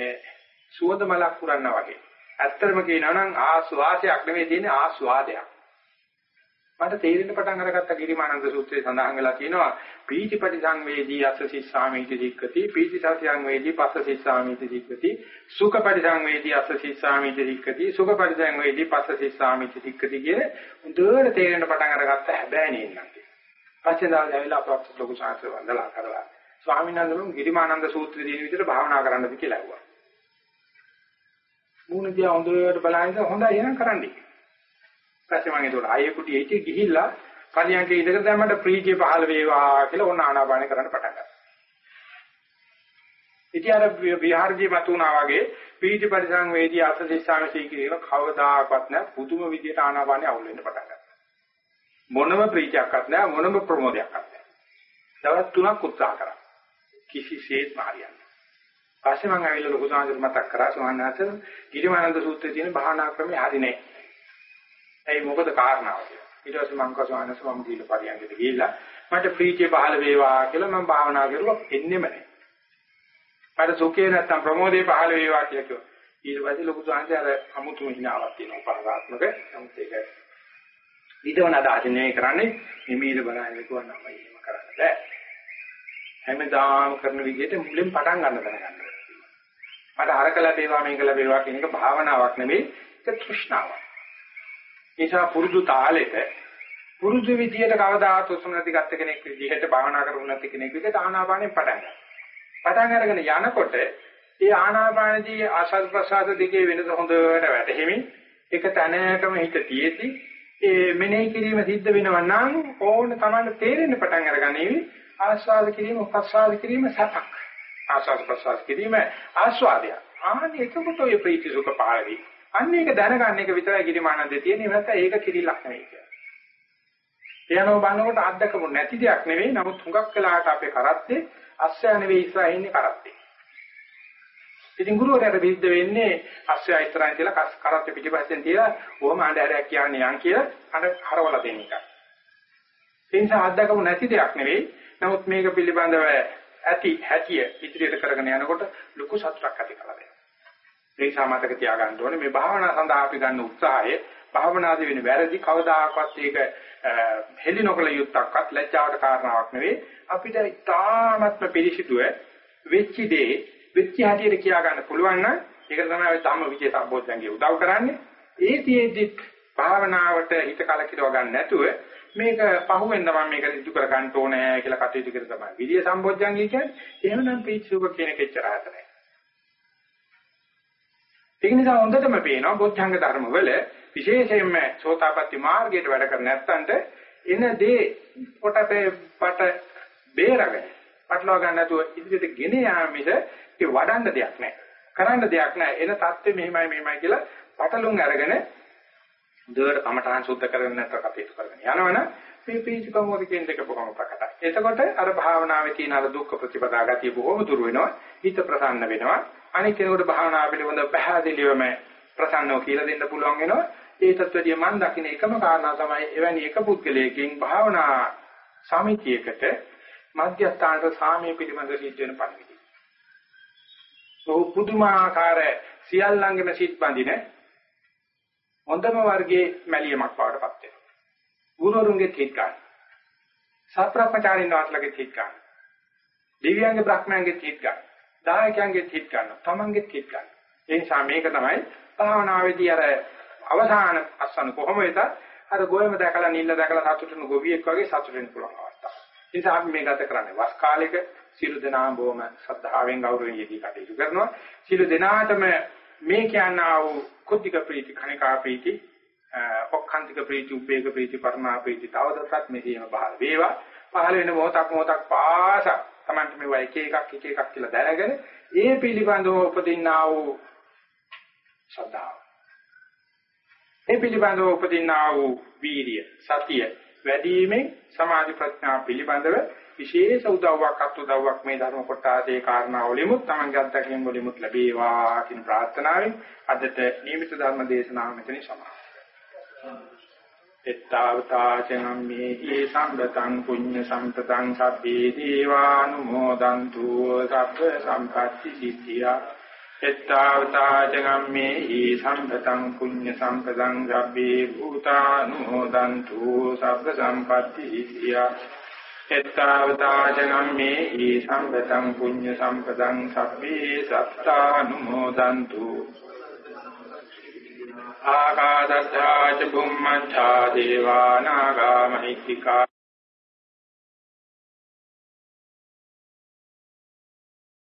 සුවඳ මලක් පුරන්නා වගේ. ඇත්තටම කියනවා නම් ආස්වාදයක් නෙවෙයි තියෙන්නේ ආස්වාදයක්. මට තේරෙන්න පටන් අරගත්ත ගිරිමානන්ද සූත්‍රයේ සඳහන් වෙලා තියෙනවා පීතිපටි සංවේදී අස්ස සිස්සාමීති සික්කති පීති සංවේදී පස්ස සිස්සාමීති සික්කති සුඛපටි සංවේදී අස්ස සිස්සාමීති සික්කති සුඛපටි සංවේදී පස්ස සිස්සාමීති සික්කති කියන උදේට තේරෙන්න පටන් අරගත්ත හැබැයි නේනම් පස්සේ දාලා ඇවිල්ලා අපවත් ලොකු සාහිත්‍ය වන්දලා කරලා ස්වාමීන් වහන්සේ ගිරිමානන්ද සූත්‍රයේ දින විදිහට භාවනා කරන්නද කියලා ඇහුවා. මූණ දිහා හොඳට බලහින්ද හොඳයි එහෙනම් කරන්නයි. පස්සේ මම ඒකට ආයෙ කුටි එච්චි ගිහිල්ලා පරියන්කේ ඉඳගෙන දැම්මට ප්‍රීතිය පහළ වේවා කියලා ඕන ආනාපාන කරන්න පටන් ගත්තා. ඉතින් අර විහාරදී මතුණා වගේ ප්‍රීති පරිසංවේදී අසදිස්සාමසී කියන කවදාකවත් නැ පුදුම විදියට ආනාපානෙ අවුල් වෙන්න පටන් ගත්තා. මොනම ප්‍රීතියක්වත් නැ මොනම ප්‍රමෝදයක්වත් නැ. දවස් තුනක් උත්සාහ කරා. කිසිසේත් හරියන්නේ. පස්සේ මම ඇවිල්ලා ලොකු සාන්දර මතක් කරා සෝහන්නාතර ගිරිමානන්ද සූත්‍රයේ තියෙන භාවනා ක්‍රමය හරි නෑ. ඒ මොකද කාරණාව කියලා. ඊට පස්සේ මම කසවනස මම දීලා පරියන්ගෙට ගිහිල්ලා මට ප්‍රීතිය පහළ වේවා කියලා මම භාවනා කරුවා එන්නෙම නැහැ. මට සුඛේ නැත්තම් ප්‍රමෝදේ පහළ වේවා කියලා කිව්වා. ඊට පස්සේ ලොකු සංහසේ අර අමුතුම හිනාවක් තියෙනවා පරමාත්මක. නමුත් ඒක ඊටවන අදහසින් කරන්නේ හිමීර බලන්නේ කොහොමද එහෙම කරන්න බෑ. හැමදාම කරන විදිහට මුලින් පටන් ගන්න දැනගන්න. මට අරක ලැබේවා මේක ලැබේවා කියන එක භාවනාවක් නෙවෙයි ඒක තෘෂ්ණාවක්. නිසා පුරුදු තාලෙට පුරුදු විදියට කවදාත් උසම නැති ගත්ත කෙනෙක් විදිහට භාවනා කරුණ නැති කෙනෙක් විදිහට ආනාපානෙ පටන් ගන්නවා. පටන් අරගෙන යනකොට ඒ ආනාපානදී ආශාද ප්‍රසාද දෙකේ වෙනස හොඳට වැටහෙමින් එක තැනකම හිත තියෙති ඒ මෙනෙහි කිරීම සිද්ධ වෙනවා නම් ඕන තමයි තේරෙන්න පටන් අරගන්නේ ආස්වාද කිරීම ප්‍රසාද කිරීම සතක්. ආස්වාද ප්‍රසාද කිරීම ආස්වාදය ආන්නේ එතකොට ඔය ප්‍රීති සුඛ පාරවි අන්න ඒක දැනගන්න එක විතරයි ගිරිමානන්දේ තියෙන්නේ. නැත්නම් ඒක කිරිලක් නෙවෙයි කියලා. එයනෝ බලනකොට අත්දකමු නැති දෙයක් නෙවෙයි. නමුත් හුඟක් වෙලාවට අපේ කරත්තේ අස්සය නෙවෙයි ඉස්සරහින් ඉන්නේ කරත්තේ. ඉතින් ගුරුවරයාට විරුද්ධ වෙන්නේ අස්සය ඉස්සරහින් තියලා කරත්තේ පිටිපස්සෙන් තියලා ඕම අඬහැරයක් කියන්නේ යන් කියලා අර හරවලා දෙන එක. ඒ නිසා අත්දකමු නැති දෙයක් නෙවෙයි. නමුත් මේක පිළිබඳව ඇති හැටිය ඉදිරියට කරගෙන යනකොට ලොකු සතුටක් ඇති කරලා දෙනවා. ඒ නිසා මතක තියාගන්න ඕනේ. මේ භාවනා සඳහා අපි ගන්න උත්සාහය භාවනාදී වෙන වැරදි කවදාකවත් ඒක හෙලි නොකල යුත්තක්වත් ලැජ්ජාවට කාරණාවක් නෙවෙයි. අපිට ඉතාමත්ම පිළිසිතුව වෙච්ච දේ වෙච්ච හැටියට කියා ගන්න පුළුවන් නම් ඒක තමයි අපි ධම්ම විජේ සම්බෝධයන්ගේ උදව් කරන්නේ. ඒ තියේදි භාවනාවට හිත කලකිරව ගන්න නැතුව මේක පහුවෙන්ද මම මේක සිදු කර ගන්න ඕනේ කියලා කටයුතු කර තමයි. විරිය සම්බෝධයන්ගේ කියන්නේ එහෙමනම් පීචුක කියන කෙච්චර හතරයි ඒක නිසා හොඳටම පේනවා බොද්ධංග ධර්ම වල විශේෂයෙන්ම සෝතාපට්ටි මාර්ගයට වැඩ කර නැත්තන්ට එන දේ පොටපේ පට බේරගෙන පටලවා ගන්න නැතුව ඉදිරියට ගෙන යාම මිස ඒ වඩන්න දෙයක් නැහැ. කරන්න දෙයක් නැහැ. එන தත්ත්වෙ මෙහෙමයි මෙහෙමයි කියලා පටලුම් අරගෙන දුවට කමඨාන් සුද්ධ කරගෙන නැත්නම් කටයුතු කරගෙන යනවනම් මේ පීචකමෝද කියන දෙක බොහොම ප්‍රකටයි. එතකොට අර භාවනාවේ තියෙන අර දුක්ඛ ප්‍රතිපදා ගතිය බොහොම දුර වෙනවා. හිත ප්‍රසන්න වෙනවා. අනිත් කෙනෙකුට භාවනා පිළිබඳ පැහැදිලිවම ප්‍රසන්නව කියලා දෙන්න පුළුවන් වෙනවා. ඒකත් වැඩිය මම දකින එකම කාරණා තමයි එවැනි එක පුද්ගලයෙක්ගෙන් භාවනා සමිතියකට මධ්‍යස්ථානට සාමයේ පිළිබඳ සිද්ධ වෙන පරිදි. ඔහු පුදුමාකාර සියල්ලංගෙම සිත් බඳින හොඳම වර්ගයේ මැලියමක් බවට පත් වෙනවා. ගුරුවරුන්ගේ හිත් ගන්න. සත්‍ප්‍රපචාරින් වාස්ලගේ හිත් ගන්න. දෙවියන්ගේ බ්‍රහ්මයන්ගේ හිත ගන්න. දායකයන්ගේ හිත ගන්න. තමන්ගේ හිත ගන්න. ඒ නිසා මේක තමයි භාවනාවේදී අර අවසාන අස්සන කොහොම වෙතත් අර ගෝයම දැකලා නිල්ල දැකලා සතුටුන ගොවියෙක් වගේ සතුටු වෙන්න පුළුවන් අවස්ථාවක්. ඒ නිසා අපි මේ ගත කරන්නේ වස් කාලෙක සියලු දෙනාම බොහොම ශ්‍රද්ධාවෙන් ගෞරවයෙන් යෙදී කටයුතු කරනවා. සියලු දෙනාටම මේ කියනා වූ කුද්ධික ප්‍රීති, කණිකා ප්‍රීති, ඔක්ඛන්තික ප්‍රීති, උපේක ප්‍රීති, පරමා ප්‍රීති තවදටත් මෙහිම පහළ වේවා. පහළ වෙන මොහොතක් මොහොතක් පාසා Tamante මේ වයි එක එකක් එක එකක් කියලා දැනගෙන ඒ පිළිබඳව උපදින්නා වූ ශ්‍රද්ධාව. ඒ පිළිබඳව උපදින්නා වූ වීරිය, සතිය වැඩිමෙන් සමාධි ප්‍රඥා පිළිබඳව විශේෂ උදව්වක් අත් උදව්වක් මේ ධර්ම කොටාසේ කාරණා වලිමුත් තමන්ගේ අත්දැකීම් වලිමුත් ලැබේවා කියන ප්‍රාර්ථනාවෙන් අදට නියමිත ධර්ම දේශනාව මෙතනින් සමාප්ත. එත්තාවතාචනම්මේහි සම්බතං පුඤ්ඤ සම්පතං සබ්බේ දීවානුමෝදන්තු සබ්බ සම්පatti සිද්ධියා. එත්තාවතාචනම්මේහි සම්බතං පුඤ්ඤ සම්පතං සබ්බේ භූතානුමෝදන්තු සබ්බ සම්පatti සිද්ධියා. එත්තාවතාචනම්මේහි සම්බතං පුඤ්ඤ සම්පතං සබ්බේ සත්තානුමෝදන්තු ආකාදත්තා ච බුම්මච්ඡා දේවා නාග මහිත්‍තිකා